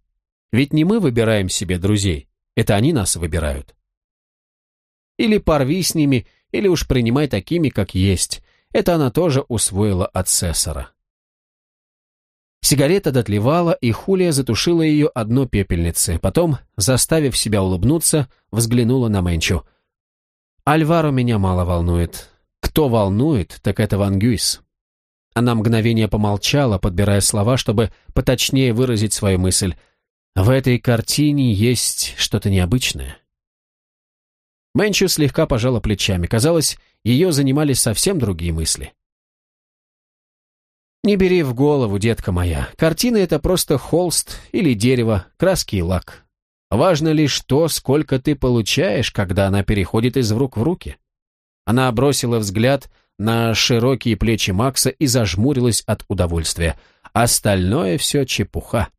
A: Ведь не мы выбираем себе друзей, это они нас выбирают. Или порви с ними, или уж принимай такими, как есть. Это она тоже усвоила от Цесара. Сигарета дотлевала, и Хулия затушила ее одно пепельнице. Потом, заставив себя улыбнуться, взглянула на Мэнчу. «Альваро меня мало волнует. Кто волнует, так это Ван Гюйс». Она мгновение помолчала, подбирая слова, чтобы поточнее выразить свою мысль – в этой картине есть что-то необычное. Мэнчу слегка пожала плечами. Казалось, ее занимали совсем другие мысли. «Не бери в голову, детка моя. Картина — это просто холст или дерево, краски и лак. Важно лишь то, сколько ты получаешь, когда она переходит из рук в руки». Она бросила взгляд на широкие плечи Макса и зажмурилась от удовольствия. Остальное все чепуха.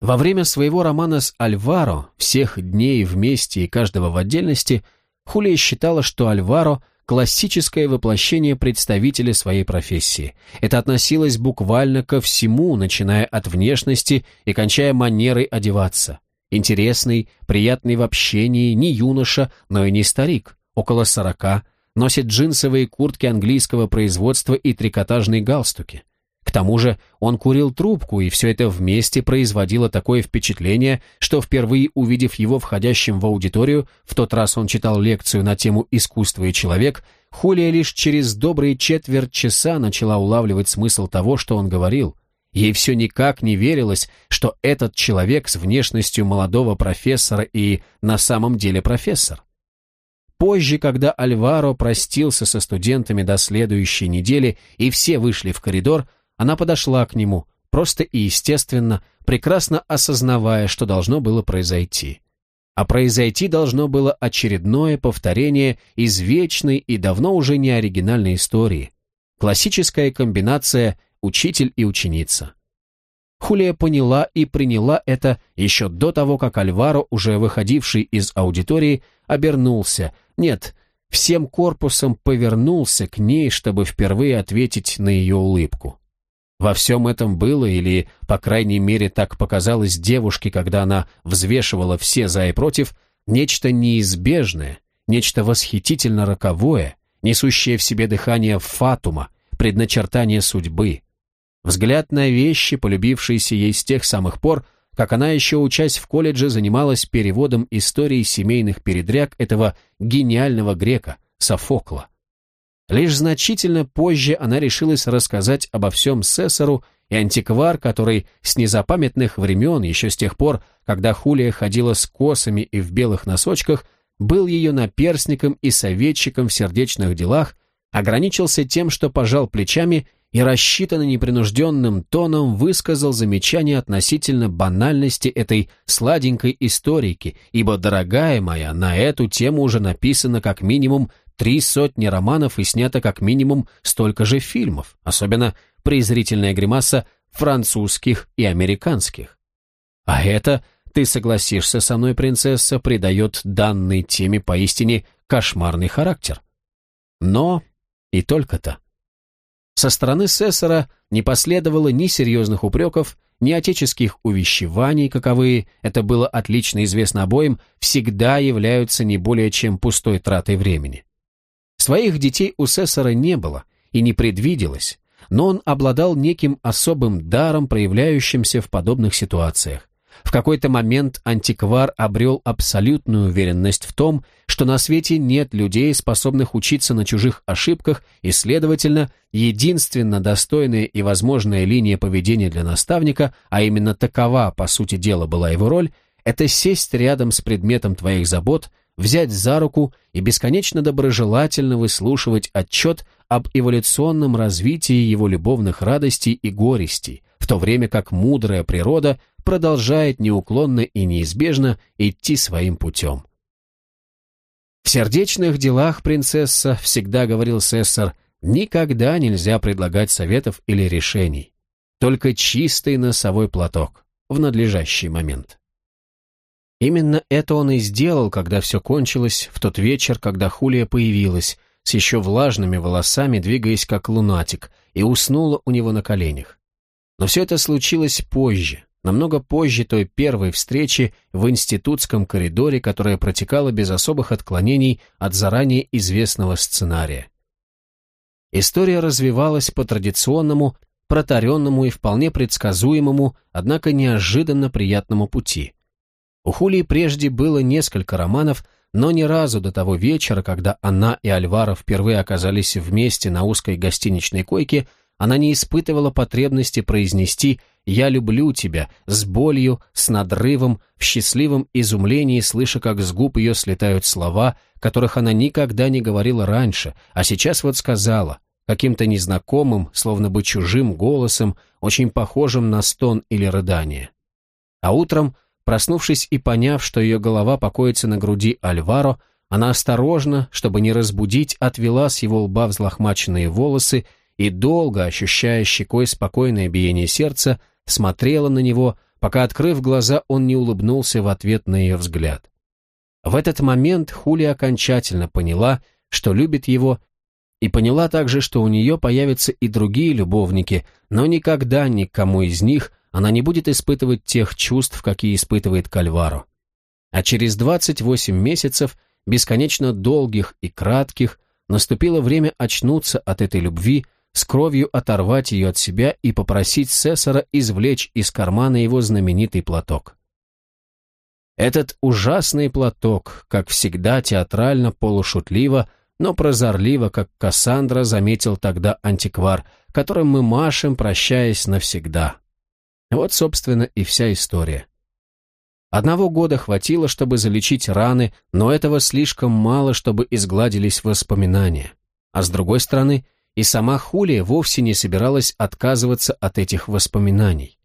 A: Во время своего романа с Альваро, всех дней вместе и каждого в отдельности, Хулия считала, что Альваро – классическое воплощение представителя своей профессии. Это относилось буквально ко всему, начиная от внешности и кончая манерой одеваться. Интересный, приятный в общении, не юноша, но и не старик, около сорока, носит джинсовые куртки английского производства и трикотажные галстуки. К тому же он курил трубку, и все это вместе производило такое впечатление, что впервые увидев его входящим в аудиторию, в тот раз он читал лекцию на тему «Искусство и человек», Хулия лишь через добрые четверть часа начала улавливать смысл того, что он говорил. Ей все никак не верилось, что этот человек с внешностью молодого профессора и на самом деле профессор. Позже, когда Альваро простился со студентами до следующей недели и все вышли в коридор, она подошла к нему, просто и естественно, прекрасно осознавая, что должно было произойти. А произойти должно было очередное повторение извечной и давно уже не оригинальной истории. Классическая комбинация «учитель и ученица». Хулия поняла и приняла это еще до того, как Альваро, уже выходивший из аудитории, обернулся, нет, всем корпусом повернулся к ней, чтобы впервые ответить на ее улыбку. Во всем этом было, или, по крайней мере, так показалось девушке, когда она взвешивала все за и против, нечто неизбежное, нечто восхитительно роковое, несущее в себе дыхание фатума, предначертание судьбы. Взгляд на вещи, полюбившиеся ей с тех самых пор, как она еще учась в колледже занималась переводом истории семейных передряг этого гениального грека, Софокла. Лишь значительно позже она решилась рассказать обо всем Сесару, и антиквар, который с незапамятных времен, еще с тех пор, когда Хулия ходила с косами и в белых носочках, был ее наперсником и советчиком в сердечных делах, ограничился тем, что пожал плечами и рассчитанно непринужденным тоном высказал замечание относительно банальности этой сладенькой историки, ибо, дорогая моя, на эту тему уже написано как минимум три сотни романов и снято как минимум столько же фильмов, особенно презрительная гримаса французских и американских. А это, ты согласишься со мной, принцесса, придает данной теме поистине кошмарный характер. Но и только-то. Со стороны Сессора не последовало ни серьезных упреков, ни отеческих увещеваний, каковые, это было отлично известно обоим, всегда являются не более чем пустой тратой времени. Своих детей у Сессора не было и не предвиделось, но он обладал неким особым даром, проявляющимся в подобных ситуациях. В какой-то момент антиквар обрел абсолютную уверенность в том, что на свете нет людей, способных учиться на чужих ошибках, и, следовательно, единственно достойная и возможная линия поведения для наставника, а именно такова, по сути дела, была его роль, это сесть рядом с предметом твоих забот, взять за руку и бесконечно доброжелательно выслушивать отчет об эволюционном развитии его любовных радостей и горестей, в то время как мудрая природа продолжает неуклонно и неизбежно идти своим путем. В сердечных делах, принцесса, всегда говорил Сессор, никогда нельзя предлагать советов или решений. Только чистый носовой платок в надлежащий момент. Именно это он и сделал, когда все кончилось, в тот вечер, когда Хулия появилась, с еще влажными волосами, двигаясь как лунатик, и уснула у него на коленях. Но все это случилось позже, намного позже той первой встречи в институтском коридоре, которая протекала без особых отклонений от заранее известного сценария. История развивалась по традиционному, протаренному и вполне предсказуемому, однако неожиданно приятному пути – у Хулии прежде было несколько романов, но ни разу до того вечера, когда она и Альваро впервые оказались вместе на узкой гостиничной койке, она не испытывала потребности произнести «Я люблю тебя» с болью, с надрывом, в счастливом изумлении, слыша, как с губ ее слетают слова, которых она никогда не говорила раньше, а сейчас вот сказала, каким-то незнакомым, словно бы чужим голосом, очень похожим на стон или рыдание. А утром Проснувшись и поняв, что ее голова покоится на груди Альваро, она осторожно, чтобы не разбудить, отвела с его лба взлохмаченные волосы и, долго ощущая щекой спокойное биение сердца, смотрела на него, пока, открыв глаза, он не улыбнулся в ответ на ее взгляд. В этот момент Хули окончательно поняла, что любит его, и поняла также, что у нее появятся и другие любовники, но никогда никому из них она не будет испытывать тех чувств, какие испытывает Кальваро. А через 28 месяцев, бесконечно долгих и кратких, наступило время очнуться от этой любви, с кровью оторвать ее от себя и попросить Сесара извлечь из кармана его знаменитый платок. Этот ужасный платок, как всегда театрально, полушутливо, но прозорливо, как Кассандра заметил тогда антиквар, которым мы машем, прощаясь навсегда. Вот, собственно, и вся история. Одного года хватило, чтобы залечить раны, но этого слишком мало, чтобы изгладились воспоминания. А с другой стороны, и сама Хулия вовсе не собиралась отказываться от этих воспоминаний.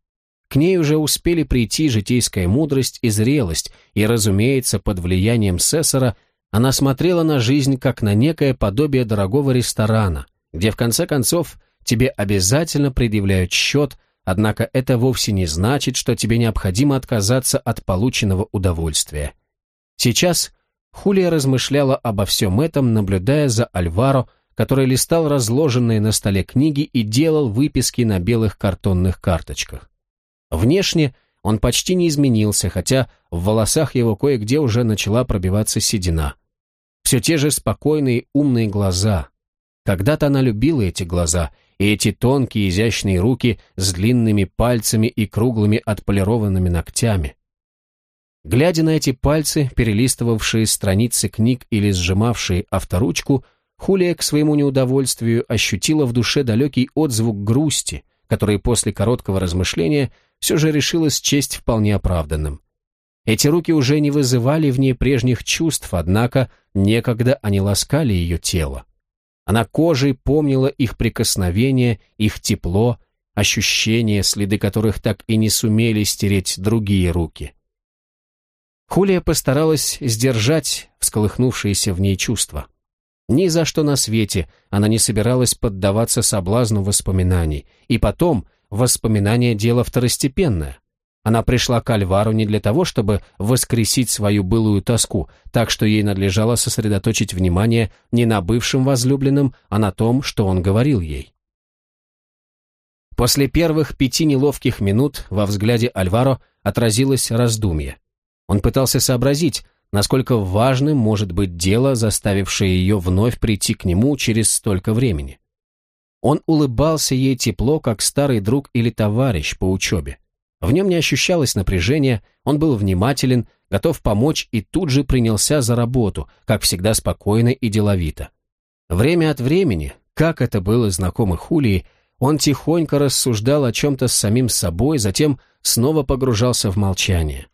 A: К ней уже успели прийти житейская мудрость и зрелость, и, разумеется, под влиянием Сесара она смотрела на жизнь как на некое подобие дорогого ресторана, где в конце концов тебе обязательно предъявляют счет, Однако это вовсе не значит, что тебе необходимо отказаться от полученного удовольствия. Сейчас Хулия размышляла обо всем этом, наблюдая за Альваро, который листал разложенные на столе книги и делал выписки на белых картонных карточках. Внешне он почти не изменился, хотя в волосах его кое-где уже начала пробиваться седина. Все те же спокойные умные глаза. Когда-то она любила эти глаза — и эти тонкие изящные руки с длинными пальцами и круглыми отполированными ногтями. Глядя на эти пальцы, перелистывавшие страницы книг или сжимавшие авторучку, Хулия к своему неудовольствию ощутила в душе далекий отзвук грусти, который после короткого размышления все же решила счесть вполне оправданным. Эти руки уже не вызывали в ней прежних чувств, однако некогда они ласкали ее тело. Она кожей помнила их прикосновение, их тепло, ощущения, следы которых так и не сумели стереть другие руки. Хулия постаралась сдержать всколыхнувшиеся в ней чувства. Ни за что на свете она не собиралась поддаваться соблазну воспоминаний, и потом воспоминания – дело второстепенное. Она пришла к Альвару не для того, чтобы воскресить свою былую тоску, так что ей надлежало сосредоточить внимание не на бывшем возлюбленном, а на том, что он говорил ей. После первых пяти неловких минут во взгляде Альваро отразилось раздумье. Он пытался сообразить, насколько важным может быть дело, заставившее ее вновь прийти к нему через столько времени. Он улыбался ей тепло, как старый друг или товарищ по учебе. В нем не ощущалось напряжения, он был внимателен, готов помочь и тут же принялся за работу, как всегда спокойно и деловито. Время от времени, как это было знакомо Хулии, он тихонько рассуждал о чем-то с самим собой, затем снова погружался в молчание.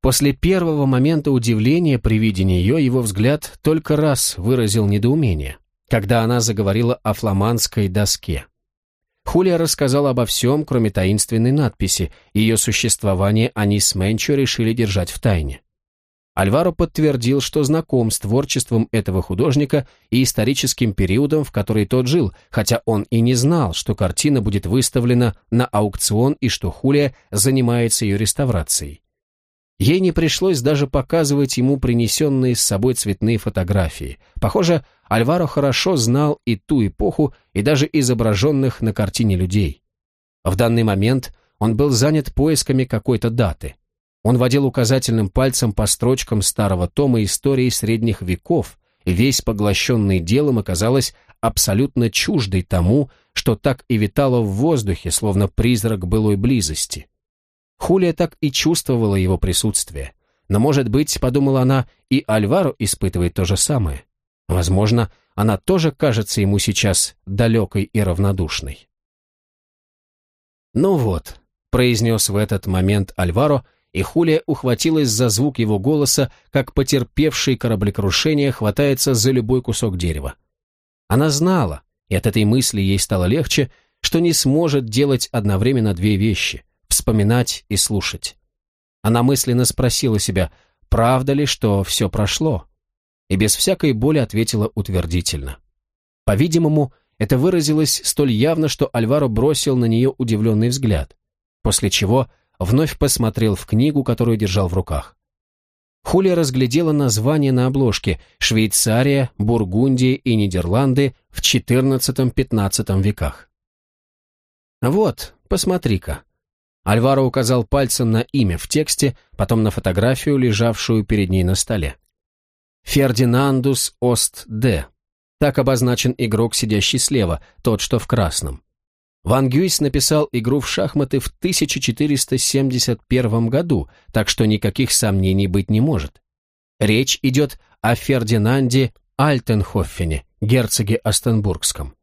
A: После первого момента удивления при виде нее его взгляд только раз выразил недоумение, когда она заговорила о фламандской доске. Хулия рассказала обо всем, кроме таинственной надписи, ее существование они с Менчо решили держать в тайне. Альваро подтвердил, что знаком с творчеством этого художника и историческим периодом, в который тот жил, хотя он и не знал, что картина будет выставлена на аукцион и что Хулия занимается ее реставрацией. Ей не пришлось даже показывать ему принесенные с собой цветные фотографии. Похоже, Альваро хорошо знал и ту эпоху, и даже изображенных на картине людей. В данный момент он был занят поисками какой-то даты. Он водил указательным пальцем по строчкам старого тома истории средних веков, весь поглощенный делом оказалось абсолютно чуждой тому, что так и витало в воздухе, словно призрак былой близости. Хулия так и чувствовала его присутствие. Но, может быть, подумала она, и Альваро испытывает то же самое. Возможно, она тоже кажется ему сейчас далекой и равнодушной. «Ну вот», — произнес в этот момент Альваро, и Хулия ухватилась за звук его голоса, как потерпевший кораблекрушение хватается за любой кусок дерева. Она знала, и от этой мысли ей стало легче, что не сможет делать одновременно две вещи — вспоминать и слушать. Она мысленно спросила себя, правда ли, что все прошло, и без всякой боли ответила утвердительно. По-видимому, это выразилось столь явно, что Альваро бросил на нее удивленный взгляд, после чего вновь посмотрел в книгу, которую держал в руках. Хулия разглядела название на обложке «Швейцария, Бургундия и Нидерланды в XIV-XV веках». «Вот, посмотри-ка», Альваро указал пальцем на имя в тексте, потом на фотографию, лежавшую перед ней на столе. Фердинандус Ост Д. Так обозначен игрок, сидящий слева, тот, что в красном. Ван Гюйс написал игру в шахматы в 1471 году, так что никаких сомнений быть не может. Речь идет о Фердинанде Альтенхоффене, герцоге Остенбургском.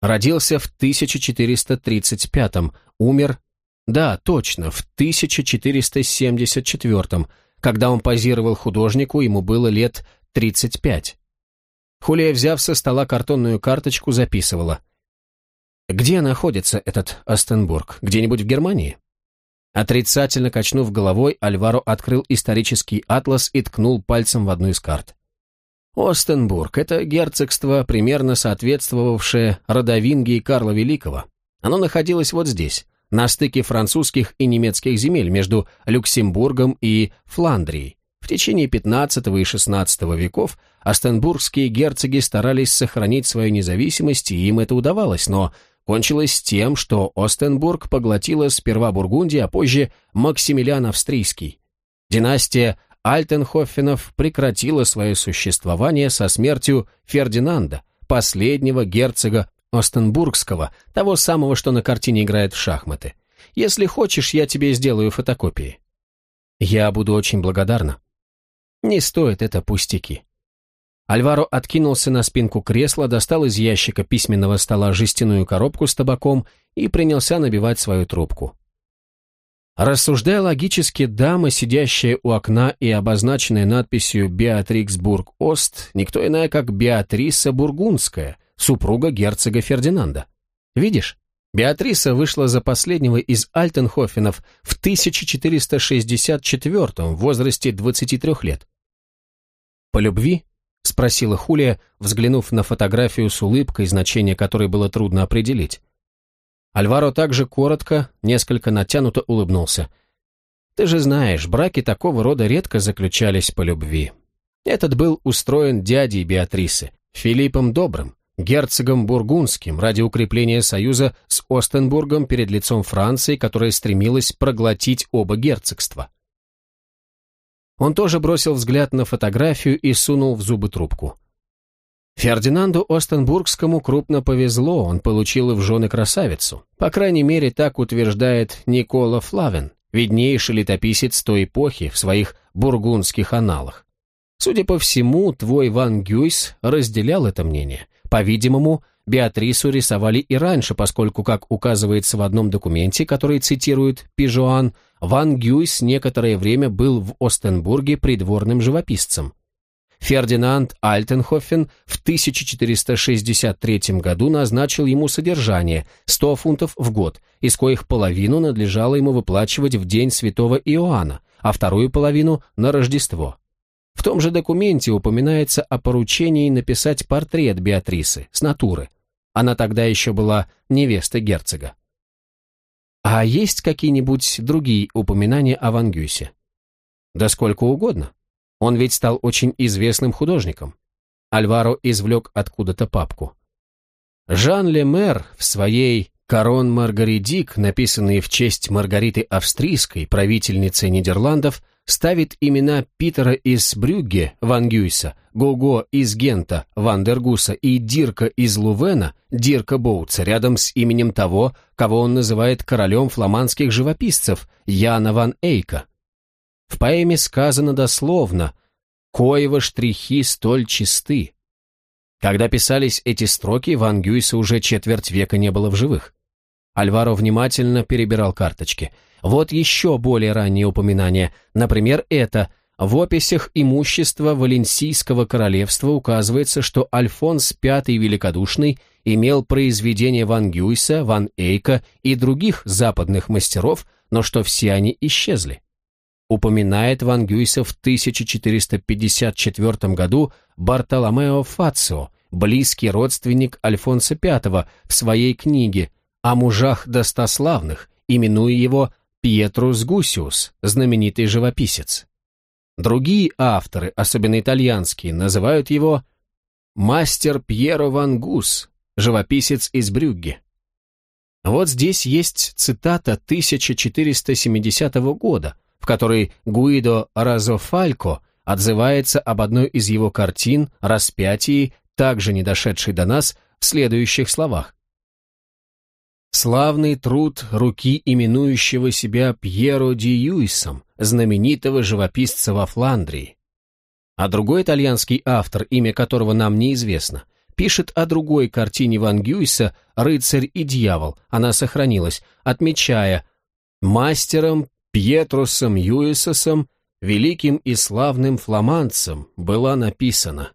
A: Родился в 1435, умер да, точно, в 1474 когда он позировал художнику, ему было лет 35. Хулия, взяв со стола картонную карточку, записывала. «Где находится этот Остенбург? Где-нибудь в Германии?» Отрицательно качнув головой, Альваро открыл исторический атлас и ткнул пальцем в одну из карт. Остенбург – это герцогство, примерно соответствовавшее родовингии Карла Великого. Оно находилось вот здесь, на стыке французских и немецких земель между Люксембургом и Фландрией. В течение XV и XVI веков остенбургские герцоги старались сохранить свою независимость, и им это удавалось, но кончилось тем, что Остенбург поглотила сперва Бургундия, а позже Максимилиан Австрийский. Династия Альтенхофенов прекратила свое существование со смертью Фердинанда, последнего герцога Остенбургского, того самого, что на картине играет в шахматы. Если хочешь, я тебе сделаю фотокопии. Я буду очень благодарна. Не стоит это пустяки. Альваро откинулся на спинку кресла, достал из ящика письменного стола жестяную коробку с табаком и принялся набивать свою трубку. Рассуждая логически, дама, сидящая у окна и обозначенная надписью «Беатриксбург-Ост», никто иная, как Беатриса Бургундская, супруга герцога Фердинанда. Видишь, Беатриса вышла за последнего из Альтенхофенов в 1464 в возрасте 23 лет. По любви — спросила Хулия, взглянув на фотографию с улыбкой, значение которой было трудно определить. Альваро также коротко, несколько натянуто улыбнулся. «Ты же знаешь, браки такого рода редко заключались по любви. Этот был устроен дядей Беатрисы, Филиппом Добрым, герцогом Бургундским ради укрепления союза с Остенбургом перед лицом Франции, которая стремилась проглотить оба герцогства. Он тоже бросил взгляд на фотографию и сунул в зубы трубку. Фердинанду Остенбургскому крупно повезло, он получил в жены красавицу. По крайней мере, так утверждает Никола Флавен, виднейший летописец той эпохи в своих бургундских аналах. Судя по всему, твой Ван Гюйс разделял это мнение. По-видимому, Беатрису рисовали и раньше, поскольку, как указывается в одном документе, который цитирует Пижуан, Ван Гюйс некоторое время был в Остенбурге придворным живописцем. Фердинанд Альтенхофен в 1463 году назначил ему содержание 100 фунтов в год, из коих половину надлежало ему выплачивать в день святого Иоанна, а вторую половину – на Рождество. В том же документе упоминается о поручении написать портрет Беатрисы с натуры. Она тогда еще была невестой герцога. А есть какие-нибудь другие упоминания о Ван Гюсе? Да сколько угодно. Он ведь стал очень известным художником. Альваро извлек откуда-то папку. Жан Лемер в своей «Корон Маргаридик», написанной в честь Маргариты Австрийской, правительницы Нидерландов, ставит имена Питера из Брюгге, Ван Гюйса, Гого из Гента, Ван Дергуса и Дирка из Лувена, Дирка Боутса, рядом с именем того, кого он называет королем фламандских живописцев, Яна Ван Эйка. В поэме сказано дословно «Коево штрихи столь чисты». Когда писались эти строки, Ван Гюйса уже четверть века не было в живых. Альваро внимательно перебирал карточки – вот еще более ранние упоминания. Например, это в описях имущества Валенсийского королевства указывается, что Альфонс V Великодушный имел произведения Ван Гюйса, Ван Эйка и других западных мастеров, но что все они исчезли. Упоминает Ван Гюйса в 1454 году Бартоломео Фацио, близкий родственник Альфонса V, в своей книге «О мужах достославных», именуя его Пьетрус Гусиус, знаменитый живописец. Другие авторы, особенно итальянские, называют его «Мастер Пьеро Ван Гус», живописец из Брюгге. Вот здесь есть цитата 1470 года, в которой Гуидо Разофалько отзывается об одной из его картин «Распятии», также не дошедшей до нас, в следующих словах. Славный труд руки именующего себя Пьеро ди Юйсом, знаменитого живописца во Фландрии. А другой итальянский автор, имя которого нам неизвестно, пишет о другой картине Ван Гюйса «Рыцарь и дьявол», она сохранилась, отмечая «Мастером Пьетрусом Юисосом, великим и славным фламандцем, была написана».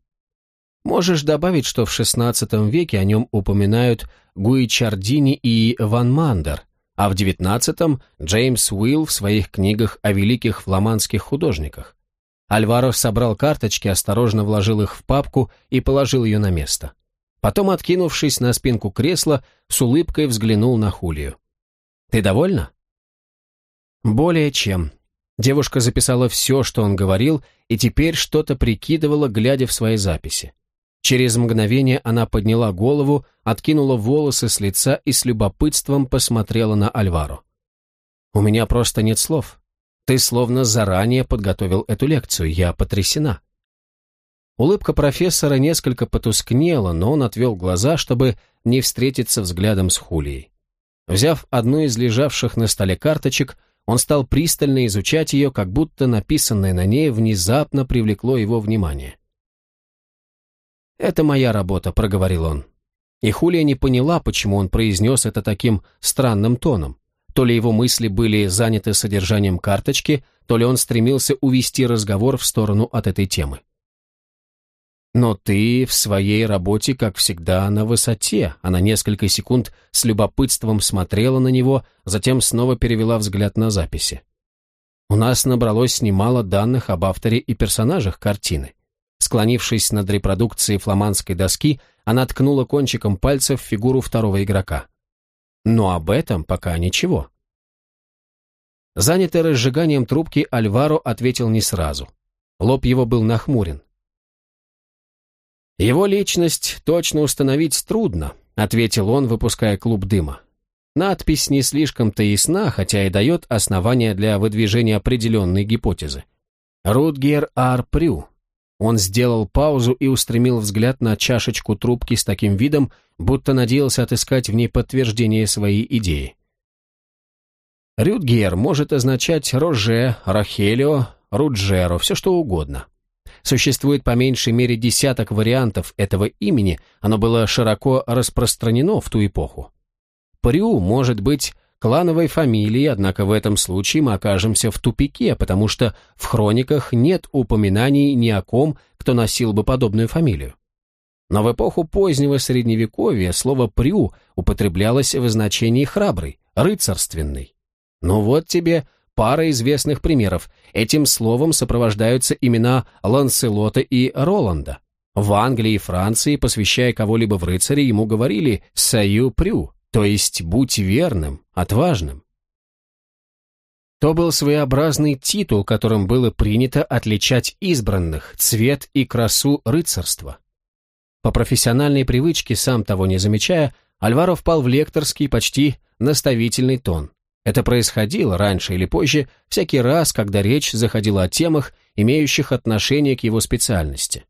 A: Можешь добавить, что в XVI веке о нем упоминают Гуичардини и Ван Мандер, а в XIX Джеймс Уилл в своих книгах о великих фламандских художниках. Альваро собрал карточки, осторожно вложил их в папку и положил ее на место. Потом, откинувшись на спинку кресла, с улыбкой взглянул на Хулию. «Ты довольна?» «Более чем». Девушка записала все, что он говорил, и теперь что-то прикидывала, глядя в свои записи. Через мгновение она подняла голову, откинула волосы с лица и с любопытством посмотрела на Альваро. «У меня просто нет слов. Ты словно заранее подготовил эту лекцию, я потрясена». Улыбка профессора несколько потускнела, но он отвел глаза, чтобы не встретиться взглядом с Хулией. Взяв одну из лежавших на столе карточек, он стал пристально изучать ее, как будто написанное на ней внезапно привлекло его внимание. «Это моя работа», — проговорил он. И Хулия не поняла, почему он произнес это таким странным тоном. То ли его мысли были заняты содержанием карточки, то ли он стремился увести разговор в сторону от этой темы. «Но ты в своей работе, как всегда, на высоте». Она несколько секунд с любопытством смотрела на него, затем снова перевела взгляд на записи. «У нас набралось немало данных об авторе и персонажах картины. Склонившись над репродукцией фламандской доски, она ткнула кончиком пальца в фигуру второго игрока. Но об этом пока ничего. Занятый разжиганием трубки, Альваро ответил не сразу. Лоб его был нахмурен. «Его личность точно установить трудно», — ответил он, выпуская клуб дыма. Надпись не слишком-то ясна, хотя и дает основания для выдвижения определенной гипотезы. Рутгер Ар Прю, он сделал паузу и устремил взгляд на чашечку трубки с таким видом, будто надеялся отыскать в ней подтверждение своей идеи. Рюдгер может означать Роже, Рахелио, Руджеро, все что угодно. Существует по меньшей мере десяток вариантов этого имени, оно было широко распространено в ту эпоху. Прю может быть клановой фамилии, однако в этом случае мы окажемся в тупике, потому что в хрониках нет упоминаний ни о ком, кто носил бы подобную фамилию. Но в эпоху позднего Средневековья слово «прю» употреблялось в значении «храбрый», «рыцарственный». Ну вот тебе пара известных примеров. Этим словом сопровождаются имена Ланселота и Роланда. В Англии и Франции, посвящая кого-либо в рыцаре, ему говорили «саю прю», то есть будь верным, отважным. То был своеобразный титул, которым было принято отличать избранных, цвет и красу рыцарства. По профессиональной привычке, сам того не замечая, Альваро впал в лекторский, почти наставительный тон. Это происходило раньше или позже, всякий раз, когда речь заходила о темах, имеющих отношение к его специальности.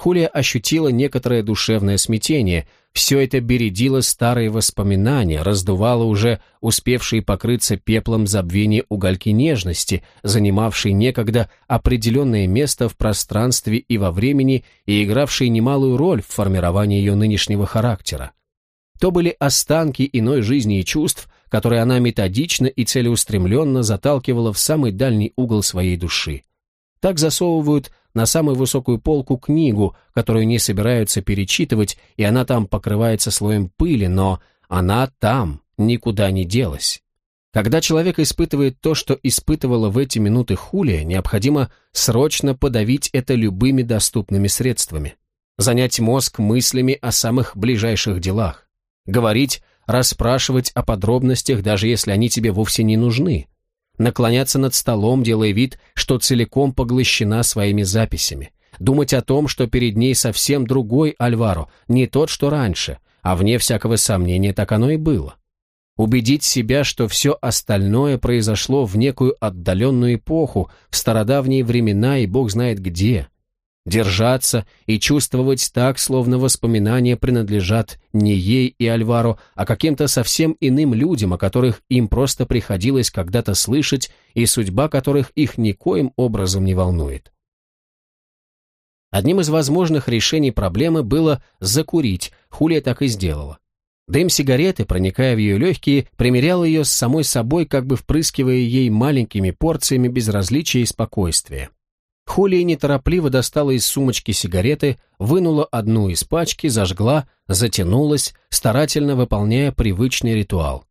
A: Хулия ощутила некоторое душевное смятение. Все это бередило старые воспоминания, раздувало уже успевшие покрыться пеплом забвения угольки нежности, занимавшие некогда определенное место в пространстве и во времени и игравшие немалую роль в формировании ее нынешнего характера. То были останки иной жизни и чувств, которые она методично и целеустремленно заталкивала в самый дальний угол своей души. Так засовывают на самую высокую полку книгу, которую не собираются перечитывать, и она там покрывается слоем пыли, но она там, никуда не делась. Когда человек испытывает то, что испытывала в эти минуты Хулия, необходимо срочно подавить это любыми доступными средствами. Занять мозг мыслями о самых ближайших делах. Говорить, расспрашивать о подробностях, даже если они тебе вовсе не нужны наклоняться над столом, делая вид, что целиком поглощена своими записями, думать о том, что перед ней совсем другой Альваро, не тот, что раньше, а вне всякого сомнения так оно и было. Убедить себя, что все остальное произошло в некую отдаленную эпоху, в стародавние времена и бог знает где – держаться и чувствовать так, словно воспоминания принадлежат не ей и Альваро, а каким-то совсем иным людям, о которых им просто приходилось когда-то слышать, и судьба которых их никоим образом не волнует. Одним из возможных решений проблемы было закурить, Хулия так и сделала. Дым сигареты, проникая в ее легкие, примерял ее с самой собой, как бы впрыскивая ей маленькими порциями безразличия и спокойствия. Хулия неторопливо достала из сумочки сигареты, вынула одну из пачки, зажгла, затянулась, старательно выполняя привычный ритуал.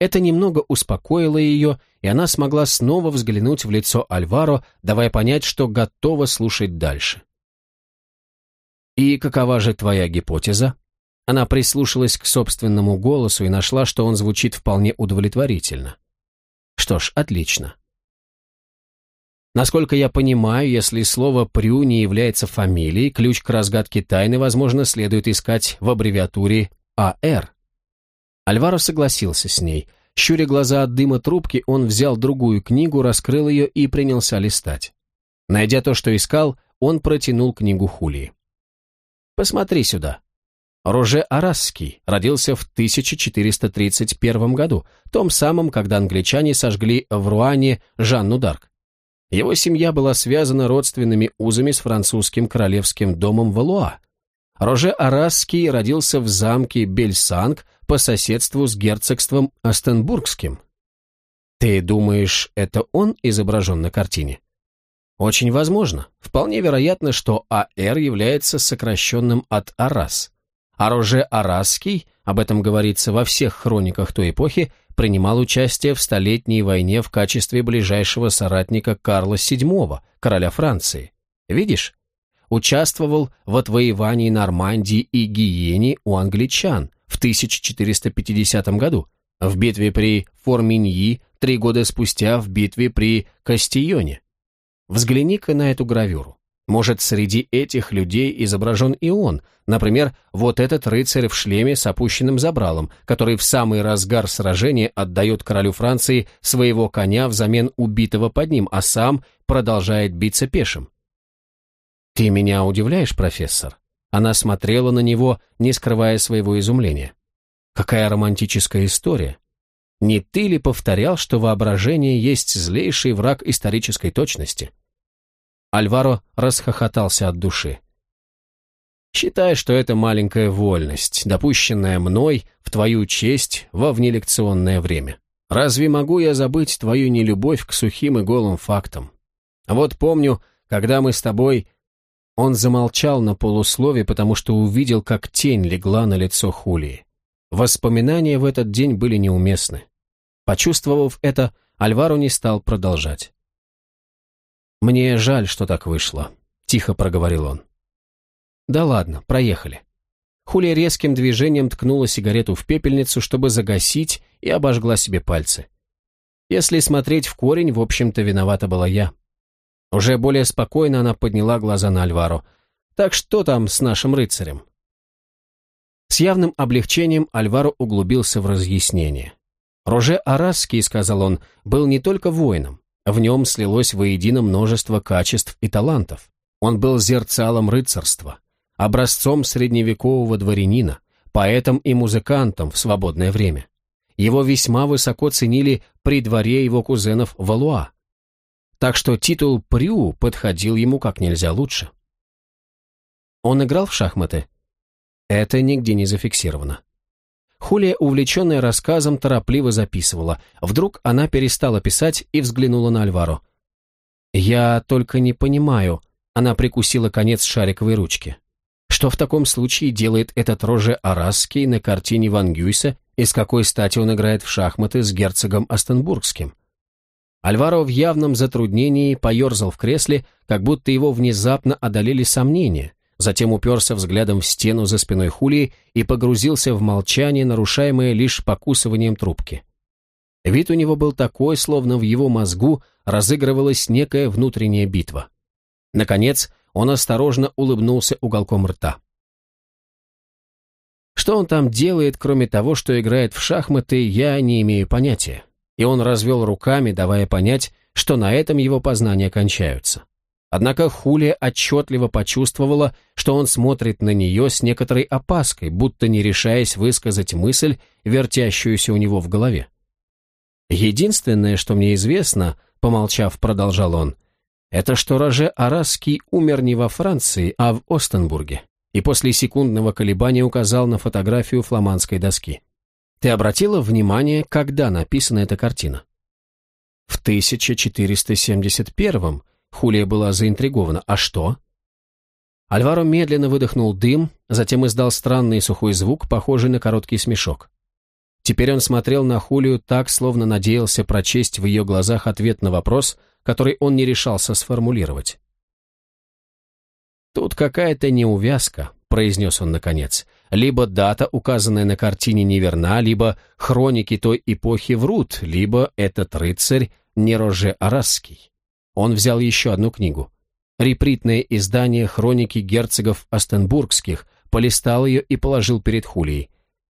A: Это немного успокоило ее, и она смогла снова взглянуть в лицо Альваро, давая понять, что готова слушать дальше. «И какова же твоя гипотеза?» Она прислушалась к собственному голосу и нашла, что он звучит вполне удовлетворительно. «Что ж, отлично. Насколько я понимаю, если слово «прю» не является фамилией, ключ к разгадке тайны, возможно, следует искать в аббревиатуре «АР». Альваро согласился с ней. Щуря глаза от дыма трубки, он взял другую книгу, раскрыл ее и принялся листать. Найдя то, что искал, он протянул книгу Хулии. «Посмотри сюда». Роже Арасский родился в 1431 году, том самом, когда англичане сожгли в Руане Жанну Дарк. Его семья была связана родственными узами с французским королевским домом Валуа. Роже Арасский родился в замке Бельсанг по соседству с герцогством Остенбургским. Ты думаешь, это он изображен на картине? Очень возможно. Вполне вероятно, что АР является сокращенным от Арас. А Роже Арасский, об этом говорится во всех хрониках той эпохи, принимал участие в Столетней войне в качестве ближайшего соратника Карла VII, короля Франции. Видишь? Участвовал в отвоевании Нормандии и Гиени у англичан в 1450 году, в битве при Форминьи три года спустя в битве при Кастионе. Взгляни-ка на эту гравюру. Может, среди этих людей изображен и он, например, вот этот рыцарь в шлеме с опущенным забралом, который в самый разгар сражения отдает королю Франции своего коня взамен убитого под ним, а сам продолжает биться пешим. «Ты меня удивляешь, профессор?» Она смотрела на него, не скрывая своего изумления. «Какая романтическая история! Не ты ли повторял, что воображение есть злейший враг исторической точности?» Альваро расхохотался от души. «Считай, что это маленькая вольность, допущенная мной в твою честь во внелекционное время. Разве могу я забыть твою нелюбовь к сухим и голым фактам? Вот помню, когда мы с тобой он замолчал на полуслове, потому что увидел, как тень легла на лицо Хулии. Воспоминания в этот день были неуместны. Почувствовав это, Альваро не стал продолжать. «Мне жаль, что так вышло», — тихо проговорил он. «Да ладно, проехали». Хулия резким движением ткнула сигарету в пепельницу, чтобы загасить, и обожгла себе пальцы. Если смотреть в корень, в общем-то, виновата была я. Уже более спокойно она подняла глаза на Альваро. «Так что там с нашим рыцарем?» С явным облегчением Альваро углубился в разъяснение. Роже Арасский, сказал он, был не только воином. В нем слилось воедино множество качеств и талантов. Он был зерцалом рыцарства, образцом средневекового дворянина, поэтом и музыкантом в свободное время. Его весьма высоко ценили при дворе его кузенов Валуа так что титул Прю подходил ему как нельзя лучше. Он играл в шахматы? Это нигде не зафиксировано. Хулия, увлеченная рассказом, торопливо записывала. Вдруг она перестала писать и взглянула на Альваро. «Я только не понимаю», — она прикусила конец шариковой ручки. «Что в таком случае делает этот Роже Арасский на картине Ван Гюйса и с какой стати он играет в шахматы с герцогом Остенбургским?» Альваро в явном затруднении поерзал в кресле, как будто его внезапно одолели сомнения, затем уперся взглядом в стену за спиной Хулии и погрузился в молчание, нарушаемое лишь покусыванием трубки. Вид у него был такой, словно в его мозгу разыгрывалась некая внутренняя битва. Наконец, он осторожно улыбнулся уголком рта. Что он там делает, кроме того, что играет в шахматы, я не имею понятия и он развел руками, давая понять, что на этом его познания кончаются. Однако Хулия отчетливо почувствовала, что он смотрит на нее с некоторой опаской, будто не решаясь высказать мысль, вертящуюся у него в голове. «Единственное, что мне известно», — помолчав, продолжал он, «это что Роже Арасский умер не во Франции, а в Остенбурге» и после секундного колебания указал на фотографию фламандской доски. Ты обратила внимание, когда написана эта картина? В 1471-м Хулия была заинтригована. А что? Альваро медленно выдохнул дым, затем издал странный сухой звук, похожий на короткий смешок. Теперь он смотрел на Хулию так, словно надеялся прочесть в ее глазах ответ на вопрос, который он не решался сформулировать. «Тут какая-то неувязка», — произнес он наконец. Либо дата, указанная на картине, неверна, либо хроники той эпохи врут, либо этот рыцарь не Роже Арасский. Он взял еще одну книгу. Репритное издание хроники герцогов Остенбургских, полистал ее и положил перед Хулией.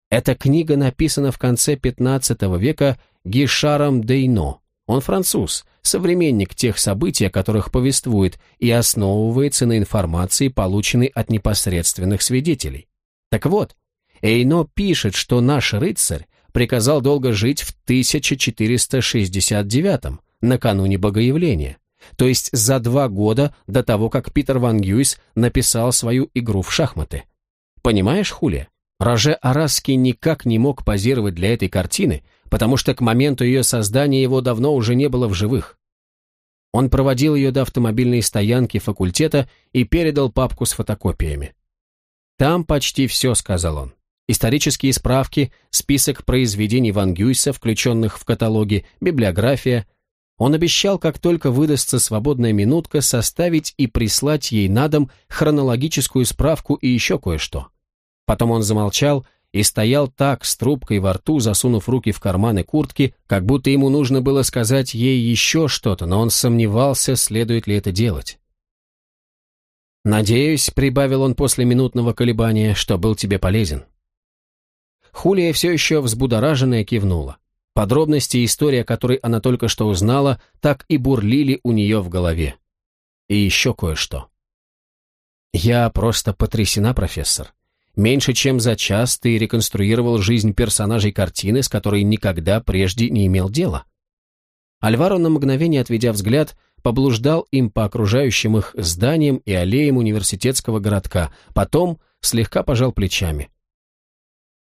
A: Эта книга написана в конце XV века Гишаром Дейно. Он француз, современник тех событий, о которых повествует, и основывается на информации, полученной от непосредственных свидетелей. Так вот, Эйно пишет, что наш рыцарь приказал долго жить в 1469 накануне Богоявления, то есть за два года до того, как Питер Ван Гюйс написал свою игру в шахматы. Понимаешь, Хулия? Роже Араски никак не мог позировать для этой картины, потому что к моменту ее создания его давно уже не было в живых. Он проводил ее до автомобильной стоянки факультета и передал папку с фотокопиями. «Там почти все», — сказал он. «Исторические справки, список произведений Ван Гюйса, включенных в каталоги, библиография. Он обещал, как только выдастся свободная минутка, составить и прислать ей на дом хронологическую справку и еще кое-что. Потом он замолчал и стоял так, с трубкой во рту, засунув руки в карманы куртки, как будто ему нужно было сказать ей еще что-то, но он сомневался, следует ли это делать. «Надеюсь», — прибавил он после минутного колебания, — «что был тебе полезен». Хулия все еще взбудораженная кивнула. Подробности и история, которой она только что узнала, так и бурлили у нее в голове. И еще кое-что. «Я просто потрясена, профессор. Меньше чем за час ты реконструировал жизнь персонажей картины, с которой никогда прежде не имел дела. Альваро на мгновение, отведя взгляд, поблуждал им по окружающим их зданиям и аллеям университетского городка, потом слегка пожал плечами.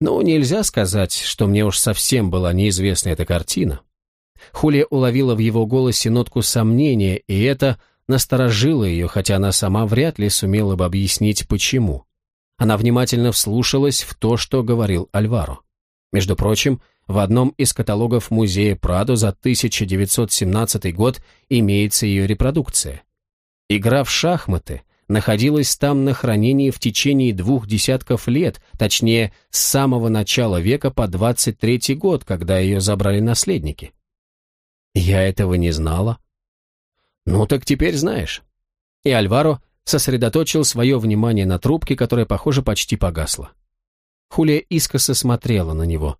A: Ну, нельзя сказать, что мне уж совсем была неизвестна эта картина. Хулия уловила в его голосе нотку сомнения, и это насторожило ее, хотя она сама вряд ли сумела бы объяснить, почему. Она внимательно вслушалась в то, что говорил Альваро. Между прочим, в одном из каталогов музея Прадо за 1917 год имеется ее репродукция. Игра в шахматы находилась там на хранении в течение двух десятков лет, точнее, с самого начала века по 23 год, когда ее забрали наследники. Я этого не знала. Ну так теперь знаешь. И Альваро сосредоточил свое внимание на трубке, которая, похоже, почти погасла. Хулия искоса смотрела на него.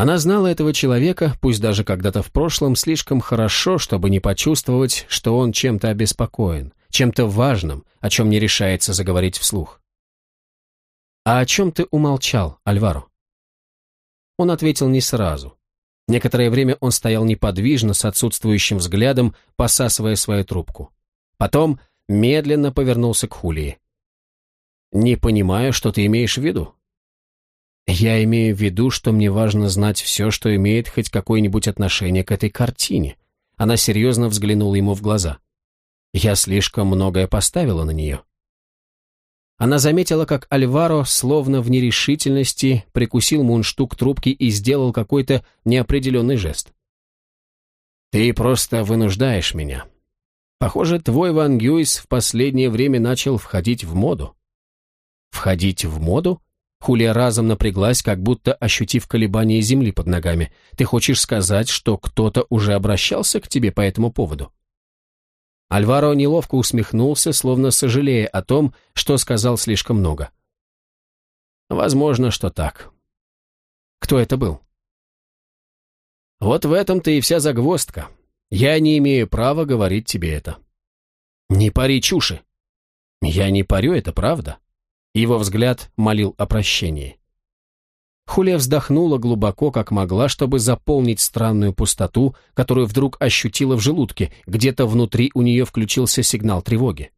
A: Она знала этого человека, пусть даже когда-то в прошлом, слишком хорошо, чтобы не почувствовать, что он чем-то обеспокоен, чем-то важным, о чем не решается заговорить вслух. «А о чем ты умолчал, Альваро?» Он ответил не сразу. Некоторое время он стоял неподвижно, с отсутствующим взглядом, посасывая свою трубку. Потом медленно повернулся к Хулии. «Не понимаю, что ты имеешь в виду?» «Я имею в виду, что мне важно знать все, что имеет хоть какое-нибудь отношение к этой картине». Она серьезно взглянула ему в глаза. «Я слишком многое поставила на нее». Она заметила, как Альваро, словно в нерешительности, прикусил мундштук трубки и сделал какой-то неопределенный жест. «Ты просто вынуждаешь меня. Похоже, твой Ван Гюйс в последнее время начал входить в моду. Входить в моду? Хулия разом напряглась, как будто ощутив колебание земли под ногами. Ты хочешь сказать, что кто-то уже обращался к тебе по этому поводу? Альваро неловко усмехнулся, словно сожалея о том, что сказал слишком много. Возможно, что так. Кто это был? Вот в этом-то и вся загвоздка. Я не имею права говорить тебе это. Не пари чуши. Я не парю, это правда. Его взгляд молил о прощении. Хулия вздохнула глубоко, как могла, чтобы заполнить странную пустоту, которую вдруг ощутила в желудке, где-то внутри у нее включился сигнал тревоги.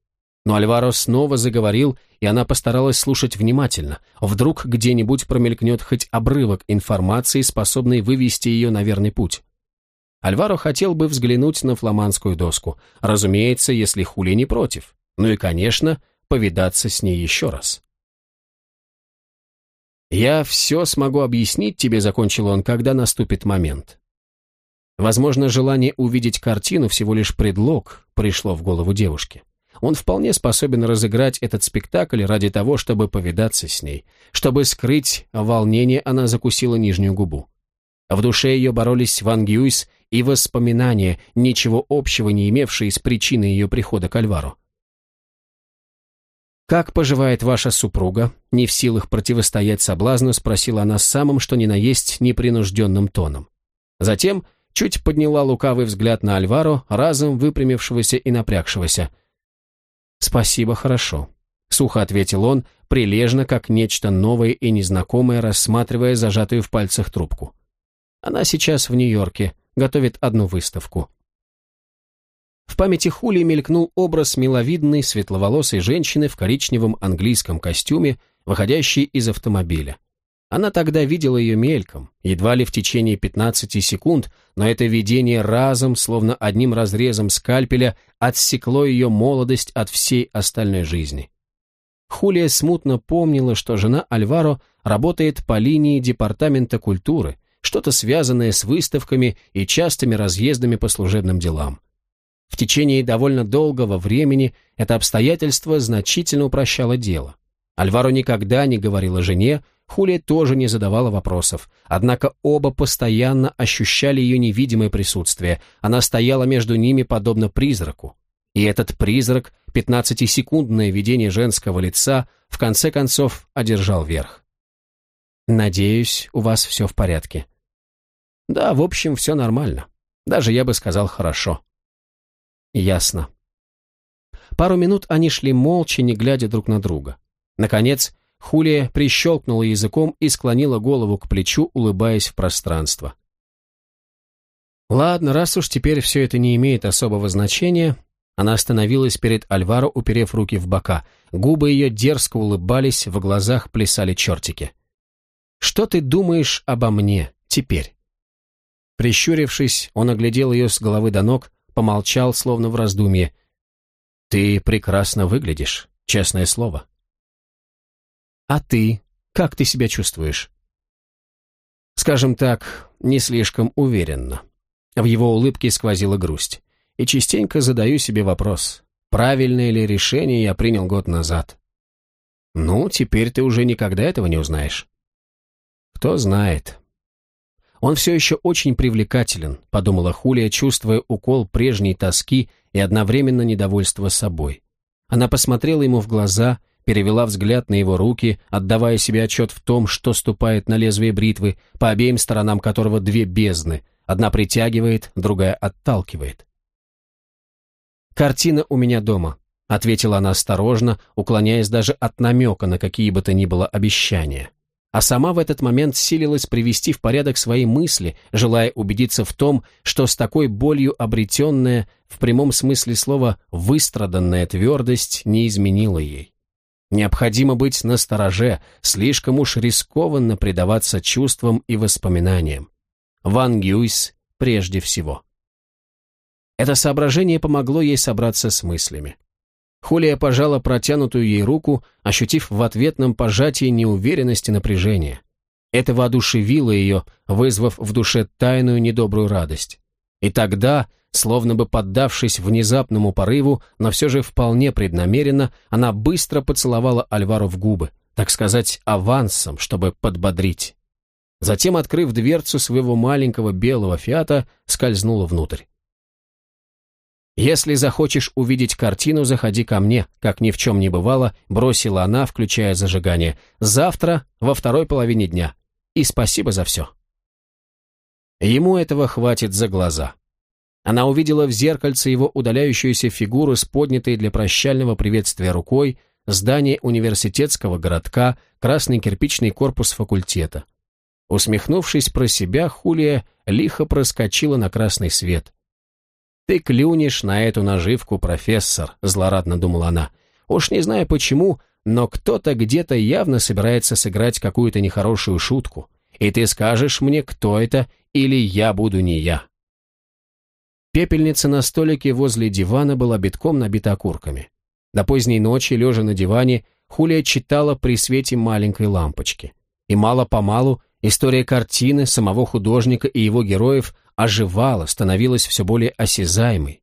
A: Но Альваро снова заговорил, и она постаралась слушать внимательно. Вдруг где-нибудь промелькнет хоть обрывок информации, способный вывести ее на верный путь. Альваро хотел бы взглянуть на фламандскую доску, разумеется, если Хули не против. Ну и, конечно, повидаться с ней еще раз. «Я все смогу объяснить тебе», — закончил он, — «когда наступит момент». Возможно, желание увидеть картину всего лишь предлог пришло в голову девушки. Он вполне способен разыграть этот спектакль ради того, чтобы повидаться с ней. Чтобы скрыть волнение, она закусила нижнюю губу. В душе ее боролись Ван Гюйс и воспоминания, ничего общего не имевшие с причиной ее прихода к Альвару. «Как поживает ваша супруга?» Не в силах противостоять соблазну, спросила она самым, что ни на есть, непринужденным тоном. Затем чуть подняла лукавый взгляд на Альваро, разом выпрямившегося и напрягшегося. «Спасибо, хорошо», — сухо ответил он, прилежно, как нечто новое и незнакомое, рассматривая зажатую в пальцах трубку. «Она сейчас в Нью-Йорке, готовит одну выставку. В памяти Хули мелькнул образ миловидной светловолосой женщины в коричневом английском костюме, выходящей из автомобиля. Она тогда видела ее мельком, едва ли в течение 15 секунд, но это видение разом, словно одним разрезом скальпеля, отсекло ее молодость от всей остальной жизни. Хулия смутно помнила, что жена Альваро работает по линии Департамента культуры, что-то связанное с выставками и частыми разъездами по служебным делам. В течение довольно долгого времени это обстоятельство значительно упрощало дело. Альваро никогда не говорила жене, Хулия тоже не задавала вопросов, однако оба постоянно ощущали ее невидимое присутствие, она стояла между ними подобно призраку. И этот призрак, пятнадцатисекундное видение женского лица, в конце концов одержал верх. «Надеюсь, у вас все в порядке». «Да, в общем, все нормально. Даже я бы сказал, хорошо». «Ясно». Пару минут они шли молча, не глядя друг на друга. Наконец, Хулия прищелкнула языком и склонила голову к плечу, улыбаясь в пространство. Ладно, раз уж теперь все это не имеет особого значения, она остановилась перед Альваро, уперев руки в бока. Губы ее дерзко улыбались, в глазах плясали чертики. «Что ты думаешь обо мне теперь?» Прищурившись, он оглядел ее с головы до ног, помолчал, словно в раздумье. «Ты прекрасно выглядишь, честное слово». «А ты? Как ты себя чувствуешь?» Скажем так, не слишком уверенно. В его улыбке сквозила грусть и частенько задаю себе вопрос, правильное ли решение я принял год назад. Ну, теперь ты уже никогда этого не узнаешь. Кто знает. Он все еще очень привлекателен, подумала Хулия, чувствуя укол прежней тоски и одновременно недовольства собой. Она посмотрела ему в глаза, перевела взгляд на его руки, отдавая себе отчет в том, что ступает на лезвие бритвы, по обеим сторонам которого две бездны, одна притягивает, другая отталкивает. «Картина у меня дома», — ответила она осторожно, уклоняясь даже от намека на какие бы то ни было обещания. А сама в этот момент силилась привести в порядок свои мысли, желая убедиться в том, что с такой болью обретенная, в прямом смысле слова выстраданная твердость не изменила ей. Необходимо быть настороже, слишком уж рискованно предаваться чувствам и воспоминаниям. Ван Гюйс прежде всего. Это соображение помогло ей собраться с мыслями. Хулия пожала протянутую ей руку, ощутив в ответном пожатии неуверенность и напряжение. Это воодушевило ее, вызвав в душе тайную недобрую радость. И тогда, словно бы поддавшись внезапному порыву, но все же вполне преднамеренно, она быстро поцеловала Альвару в губы, так сказать, авансом, чтобы подбодрить. Затем, открыв дверцу своего маленького белого фиата, скользнула внутрь. «Если захочешь увидеть картину, заходи ко мне», как ни в чем не бывало, бросила она, включая зажигание. «Завтра, во второй половине дня. И спасибо за все». Ему этого хватит за глаза. Она увидела в зеркальце его удаляющуюся фигуру с поднятой для прощального приветствия рукой, здание университетского городка, красный кирпичный корпус факультета. Усмехнувшись про себя, Хулия лихо проскочила на красный свет. «Ты клюнешь на эту наживку, профессор», — злорадно думала она. «Уж не знаю почему, но кто-то где-то явно собирается сыграть какую-то нехорошую шутку. И ты скажешь мне, кто это, или я буду не я». Пепельница на столике возле дивана была битком набита окурками. До поздней ночи, лежа на диване, Хулия читала при свете маленькой лампочки. И мало-помалу история картины, самого художника и его героев оживала, становилась все более осязаемой.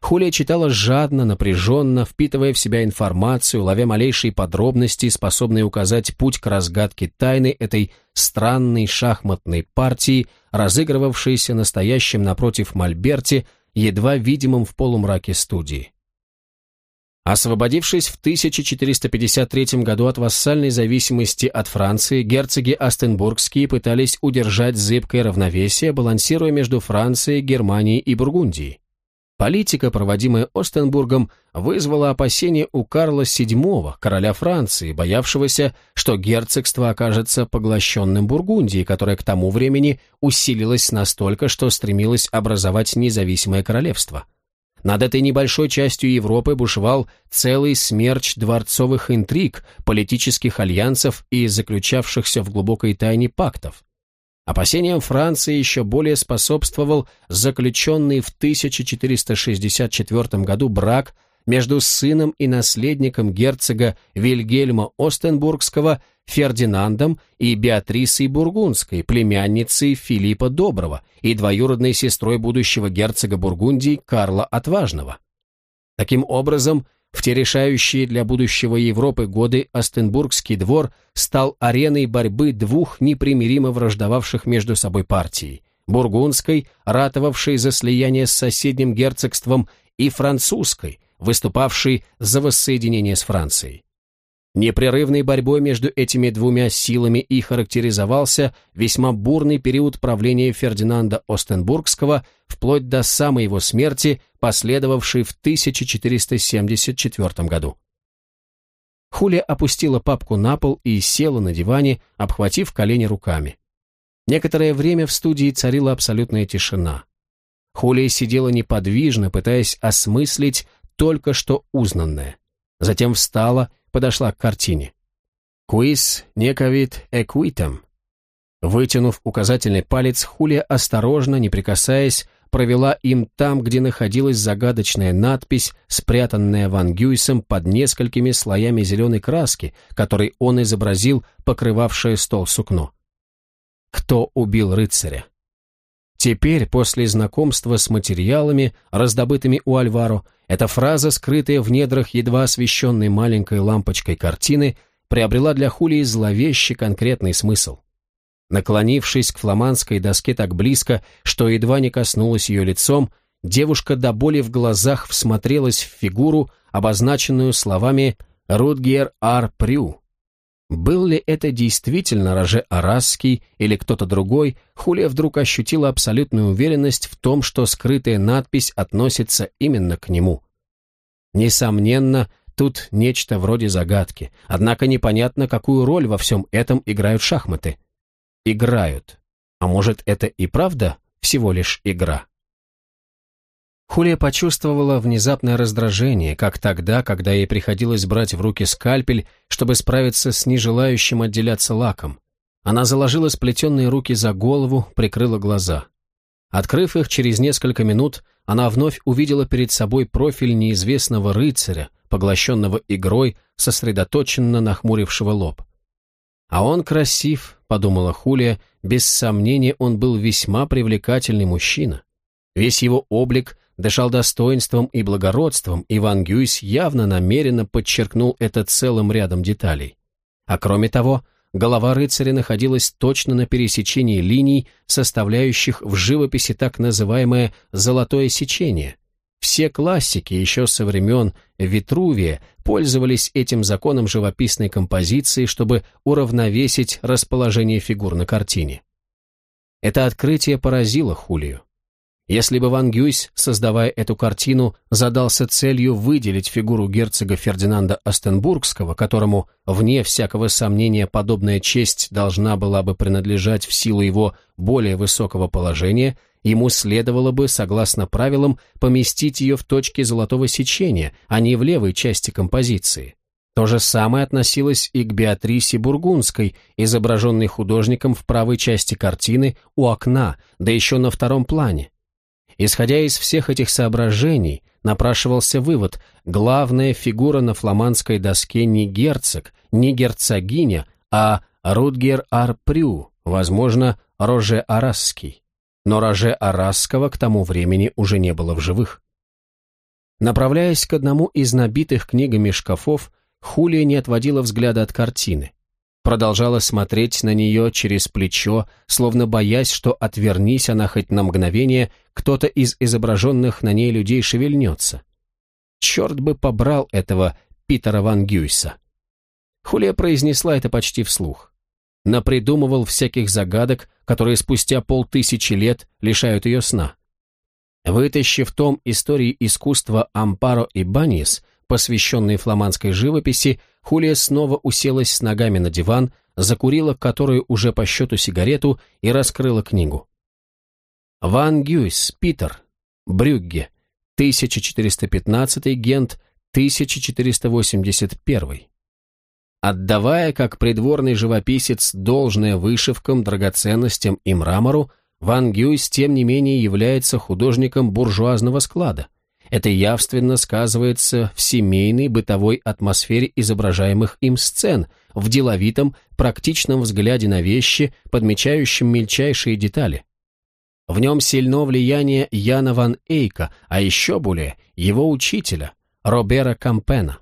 A: Хулия читала жадно, напряженно, впитывая в себя информацию, ловя малейшие подробности, способные указать путь к разгадке тайны этой странной шахматной партии, разыгрывавшейся настоящим напротив Мольберти, едва видимым в полумраке студии. Освободившись в 1453 году от вассальной зависимости от Франции, герцоги Астенбургские пытались удержать зыбкое равновесие, балансируя между Францией, Германией и Бургундией. Политика, проводимая Остенбургом, вызвала опасения у Карла VII, короля Франции, боявшегося, что герцогство окажется поглощенным Бургундией, которая к тому времени усилилась настолько, что стремилась образовать независимое королевство – Над этой небольшой частью Европы бушевал целый смерч дворцовых интриг, политических альянсов и заключавшихся в глубокой тайне пактов. Опасениям Франции еще более способствовал заключенный в 1464 году брак между сыном и наследником герцога Вильгельма Остенбургского Фердинандом и Беатрисой Бургундской, племянницей Филиппа Доброго и двоюродной сестрой будущего герцога Бургундии Карла Отважного. Таким образом, в те решающие для будущего Европы годы Остенбургский двор стал ареной борьбы двух непримиримо враждовавших между собой партий – бургундской, ратовавшей за слияние с соседним герцогством, и французской, выступавшей за воссоединение с Францией. Непрерывной борьбой между этими двумя силами и характеризовался весьма бурный период правления Фердинанда Остенбургского вплоть до самой его смерти, последовавшей в 1474 году. Хулия опустила папку на пол и села на диване, обхватив колени руками. Некоторое время в студии царила абсолютная тишина. Хулия сидела неподвижно, пытаясь осмыслить только что узнанное. Затем встала подошла к картине. «Quis некавит эквитам». Вытянув указательный палец, Хулия осторожно, не прикасаясь, провела им там, где находилась загадочная надпись, спрятанная Ван Гюйсом под несколькими слоями зеленой краски, которой он изобразил покрывавшее стол сукно. «Кто убил рыцаря?» Теперь, после знакомства с материалами, раздобытыми у Альваро, эта фраза, скрытая в недрах едва освещенной маленькой лампочкой картины, приобрела для Хулии зловещий конкретный смысл. Наклонившись к фламандской доске так близко, что едва не коснулась ее лицом, девушка до боли в глазах всмотрелась в фигуру, обозначенную словами «Рудгер Ар Прю», был ли это действительно Роже Арасский или кто-то другой, Хулия вдруг ощутила абсолютную уверенность в том, что скрытая надпись относится именно к нему. Несомненно, тут нечто вроде загадки, однако непонятно, какую роль во всем этом играют шахматы. Играют. А может, это и правда всего лишь игра? Хулия почувствовала внезапное раздражение, как тогда, когда ей приходилось брать в руки скальпель, чтобы справиться с нежелающим отделяться лаком. Она заложила сплетенные руки за голову, прикрыла глаза. Открыв их через несколько минут, она вновь увидела перед собой профиль неизвестного рыцаря, поглощенного игрой, сосредоточенно нахмурившего лоб. «А он красив», — подумала Хулия, без сомнения он был весьма привлекательный мужчина. Весь его облик дышал достоинством и благородством, Иван Гюйс явно намеренно подчеркнул это целым рядом деталей. А кроме того, голова рыцаря находилась точно на пересечении линий, составляющих в живописи так называемое «золотое сечение». Все классики еще со времен Витрувия пользовались этим законом живописной композиции, чтобы уравновесить расположение фигур на картине. Это открытие поразило Хулию. Если бы Ван Гюйс, создавая эту картину, задался целью выделить фигуру герцога Фердинанда Остенбургского, которому, вне всякого сомнения, подобная честь должна была бы принадлежать в силу его более высокого положения, ему следовало бы, согласно правилам, поместить ее в точке золотого сечения, а не в левой части композиции. То же самое относилось и к Беатрисе Бургундской, изображенной художником в правой части картины у окна, да еще на втором плане. Исходя из всех этих соображений, напрашивался вывод, главная фигура на фламандской доске не герцог, не герцогиня, а Рудгер Арпрю, возможно, Роже Арасский. Но Роже Арасского к тому времени уже не было в живых. Направляясь к одному из набитых книгами шкафов, Хулия не отводила взгляда от картины продолжала смотреть на нее через плечо, словно боясь, что отвернись она хоть на мгновение, кто-то из изображенных на ней людей шевельнется. Черт бы побрал этого Питера Ван Гюйса. Хулия произнесла это почти вслух. Напридумывал всяких загадок, которые спустя полтысячи лет лишают ее сна. Вытащив том истории искусства Ампаро и Банис, посвященный фламандской живописи, Хулия снова уселась с ногами на диван, закурила которую уже по счету сигарету и раскрыла книгу. Ван Гюйс, Питер, Брюгге, 1415 Гент, 1481. Отдавая, как придворный живописец, должное вышивкам, драгоценностям и мрамору, Ван Гюйс, тем не менее, является художником буржуазного склада. Это явственно сказывается в семейной бытовой атмосфере изображаемых им сцен, в деловитом, практичном взгляде на вещи, подмечающем мельчайшие детали. В нем сильно влияние Яна ван Эйка, а еще более его учителя, Робера Кампена.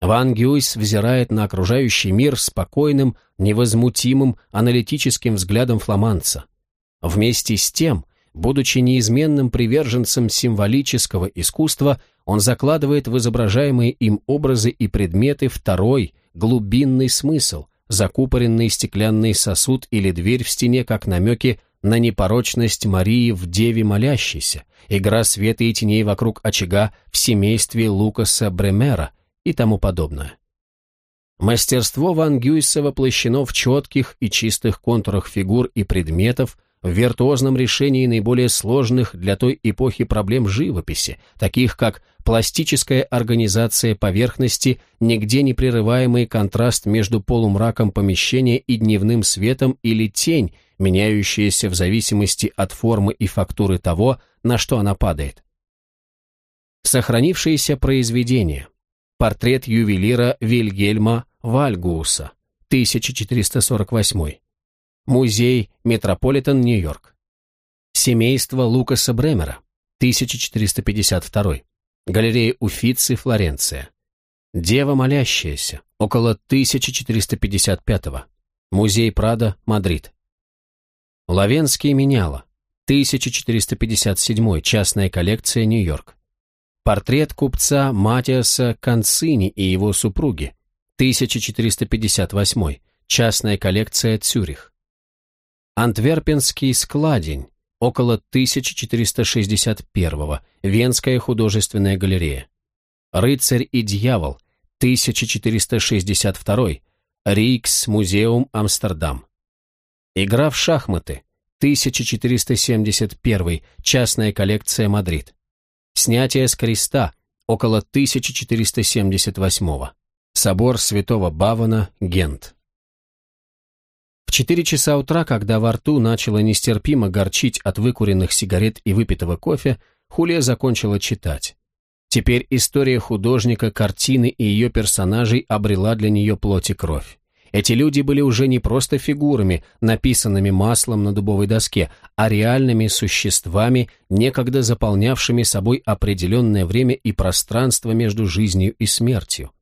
A: Ван Гюйс взирает на окружающий мир спокойным, невозмутимым, аналитическим взглядом фламандца. Вместе с тем, будучи неизменным приверженцем символического искусства, он закладывает в изображаемые им образы и предметы второй, глубинный смысл, закупоренный стеклянный сосуд или дверь в стене как намеки на непорочность Марии в Деве Молящейся, игра света и теней вокруг очага в семействе Лукаса Бремера – и тому подобное. Мастерство Ван Гюйса воплощено в четких и чистых контурах фигур и предметов, в виртуозном решении наиболее сложных для той эпохи проблем живописи, таких как пластическая организация поверхности, нигде не прерываемый контраст между полумраком помещения и дневным светом или тень, меняющаяся в зависимости от формы и фактуры того, на что она падает. Сохранившиеся произведения, Портрет ювелира Вильгельма Вальгууса, 1448. Музей Метрополитен, Нью-Йорк. Семейство Лукаса Бремера, 1452. Галерея Уффици, Флоренция. Дева молящаяся, около 1455. Музей Прадо, Мадрид. Лавенский меняла, 1457. Частная коллекция, Нью-Йорк. Портрет купца Матиаса Канцини и его супруги, 1458, частная коллекция Цюрих. Антверпенский складень, около 1461, Венская художественная галерея. Рыцарь и дьявол, 1462, Рикс музеум Амстердам. Игра в шахматы, 1471, частная коллекция Мадрид. Снятие с креста, около 1478 Собор Святого Бавана, Гент. В четыре часа утра, когда во рту начало нестерпимо горчить от выкуренных сигарет и выпитого кофе, Хулия закончила читать. Теперь история художника, картины и ее персонажей обрела для нее плоть и кровь. Эти люди были уже не просто фигурами, написанными маслом на дубовой доске, а реальными существами, некогда заполнявшими собой определенное время и пространство между жизнью и смертью.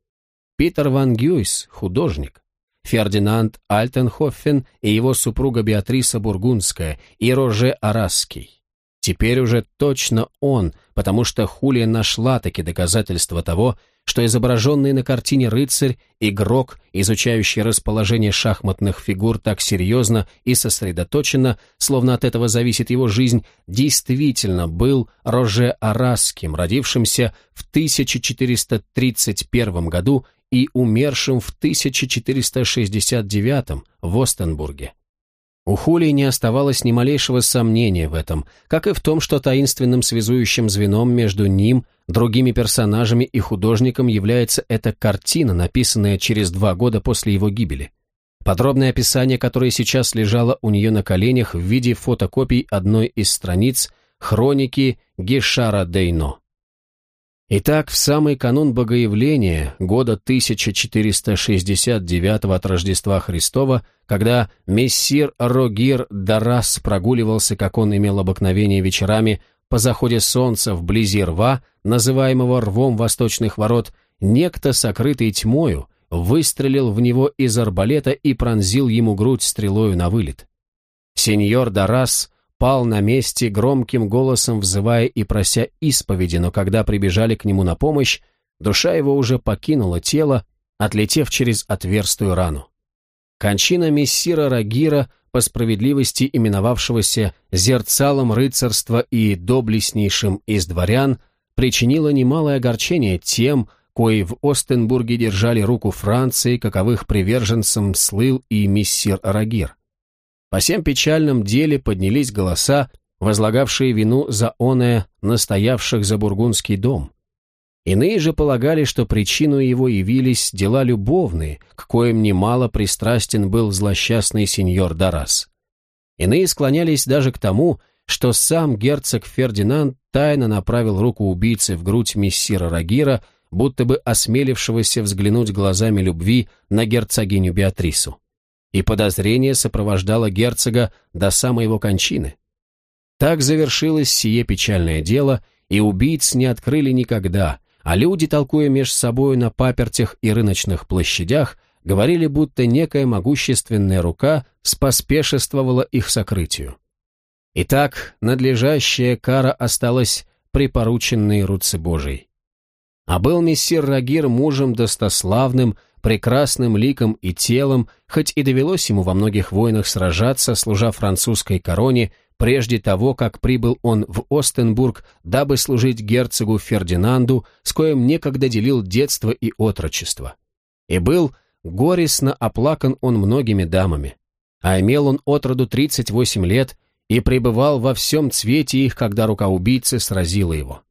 A: Питер Ван Гюйс – художник. Фердинанд Альтенхоффен и его супруга Беатриса Бургундская и Роже Арасский. Теперь уже точно он, потому что Хулия нашла таки доказательства того, что изображенный на картине рыцарь, игрок, изучающий расположение шахматных фигур так серьезно и сосредоточенно, словно от этого зависит его жизнь, действительно был Роже Арасским, родившимся в 1431 году и умершим в 1469 в Остенбурге. У Хули не оставалось ни малейшего сомнения в этом, как и в том, что таинственным связующим звеном между ним, другими персонажами и художником является эта картина, написанная через два года после его гибели. Подробное описание, которое сейчас лежало у нее на коленях в виде фотокопий одной из страниц хроники Гешара Дейно. Итак, в самый канун Богоявления, года 1469 от Рождества Христова, когда мессир Рогир Дарас прогуливался, как он имел обыкновение вечерами, по заходе солнца вблизи рва, называемого рвом восточных ворот, некто, сокрытый тьмою, выстрелил в него из арбалета и пронзил ему грудь стрелою на вылет. Сеньор Дарас пал на месте, громким голосом взывая и прося исповеди, но когда прибежали к нему на помощь, душа его уже покинула тело, отлетев через отверстую рану. Кончина мессира Рагира, по справедливости именовавшегося зерцалом рыцарства и доблестнейшим из дворян, причинила немалое огорчение тем, кои в Остенбурге держали руку Франции, каковых приверженцем слыл и мессир Рагир. По всем печальном деле поднялись голоса, возлагавшие вину за оное настоявших за бургундский дом. Иные же полагали, что причиной его явились дела любовные, к коим немало пристрастен был злосчастный сеньор Дарас. Иные склонялись даже к тому, что сам герцог Фердинанд тайно направил руку убийцы в грудь мессира Рагира, будто бы осмелившегося взглянуть глазами любви на герцогиню Беатрису. И подозрение сопровождало герцога до самой его кончины. Так завершилось сие печальное дело, и убийц не открыли никогда, а люди, толкуя меж собою на папертях и рыночных площадях, говорили, будто некая могущественная рука споспешествовала их сокрытию. Итак, надлежащая кара осталась припорученной руце Божией. А был мессир Рагир мужем достославным, прекрасным ликом и телом, хоть и довелось ему во многих войнах сражаться, служа французской короне, прежде того, как прибыл он в Остенбург, дабы служить герцогу Фердинанду, с коим некогда делил детство и отрочество. И был горестно оплакан он многими дамами. А имел он отроду 38 лет и пребывал во всем цвете их, когда рука убийцы сразила его.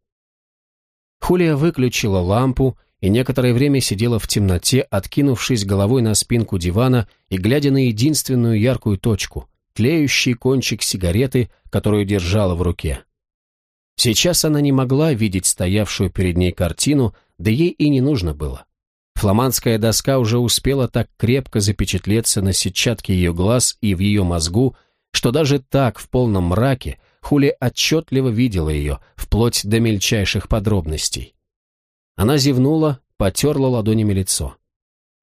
A: Хулия выключила лампу и некоторое время сидела в темноте, откинувшись головой на спинку дивана и глядя на единственную яркую точку, тлеющий кончик сигареты, которую держала в руке. Сейчас она не могла видеть стоявшую перед ней картину, да ей и не нужно было. Фламандская доска уже успела так крепко запечатлеться на сетчатке ее глаз и в ее мозгу, что даже так, в полном мраке, Хули отчетливо видела ее, вплоть до мельчайших подробностей. Она зевнула, потерла ладонями лицо.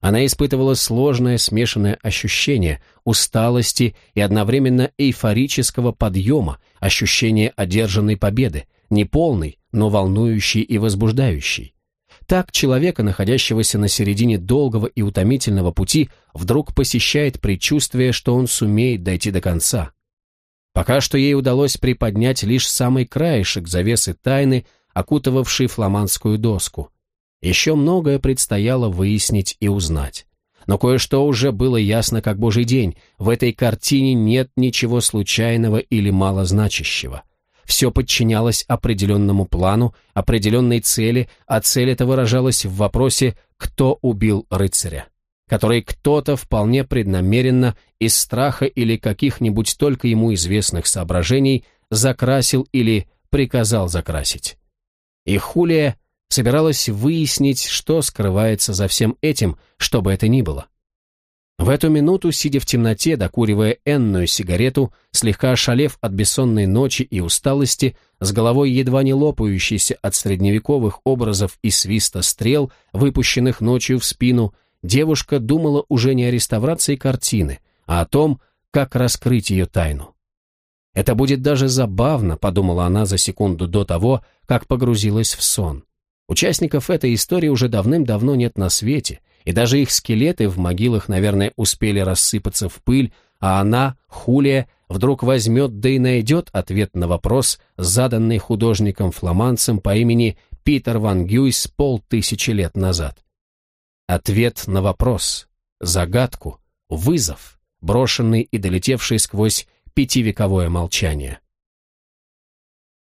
A: Она испытывала сложное смешанное ощущение усталости и одновременно эйфорического подъема, ощущение одержанной победы, неполной, но волнующей и возбуждающей. Так человека, находящегося на середине долгого и утомительного пути, вдруг посещает предчувствие, что он сумеет дойти до конца. Пока что ей удалось приподнять лишь самый краешек завесы тайны, окутывавшей фламандскую доску. Еще многое предстояло выяснить и узнать. Но кое-что уже было ясно как божий день. В этой картине нет ничего случайного или малозначащего. Все подчинялось определенному плану, определенной цели, а цель эта выражалась в вопросе «Кто убил рыцаря?», который кто-то вполне преднамеренно, из страха или каких-нибудь только ему известных соображений, закрасил или приказал закрасить. И Хулия собиралась выяснить, что скрывается за всем этим, что бы это ни было. В эту минуту, сидя в темноте, докуривая энную сигарету, слегка ошалев от бессонной ночи и усталости, с головой едва не лопающейся от средневековых образов и свиста стрел, выпущенных ночью в спину, девушка думала уже не о реставрации картины, а о том, как раскрыть ее тайну. «Это будет даже забавно», — подумала она за секунду до того, как погрузилась в сон. Участников этой истории уже давным-давно нет на свете, и даже их скелеты в могилах, наверное, успели рассыпаться в пыль, а она, Хулия, вдруг возьмет да и найдет ответ на вопрос, заданный художником-фламандцем по имени Питер Ван Гюйс полтысячи лет назад. Ответ на вопрос, загадку, вызов, брошенный и долетевший сквозь пятивековое молчание.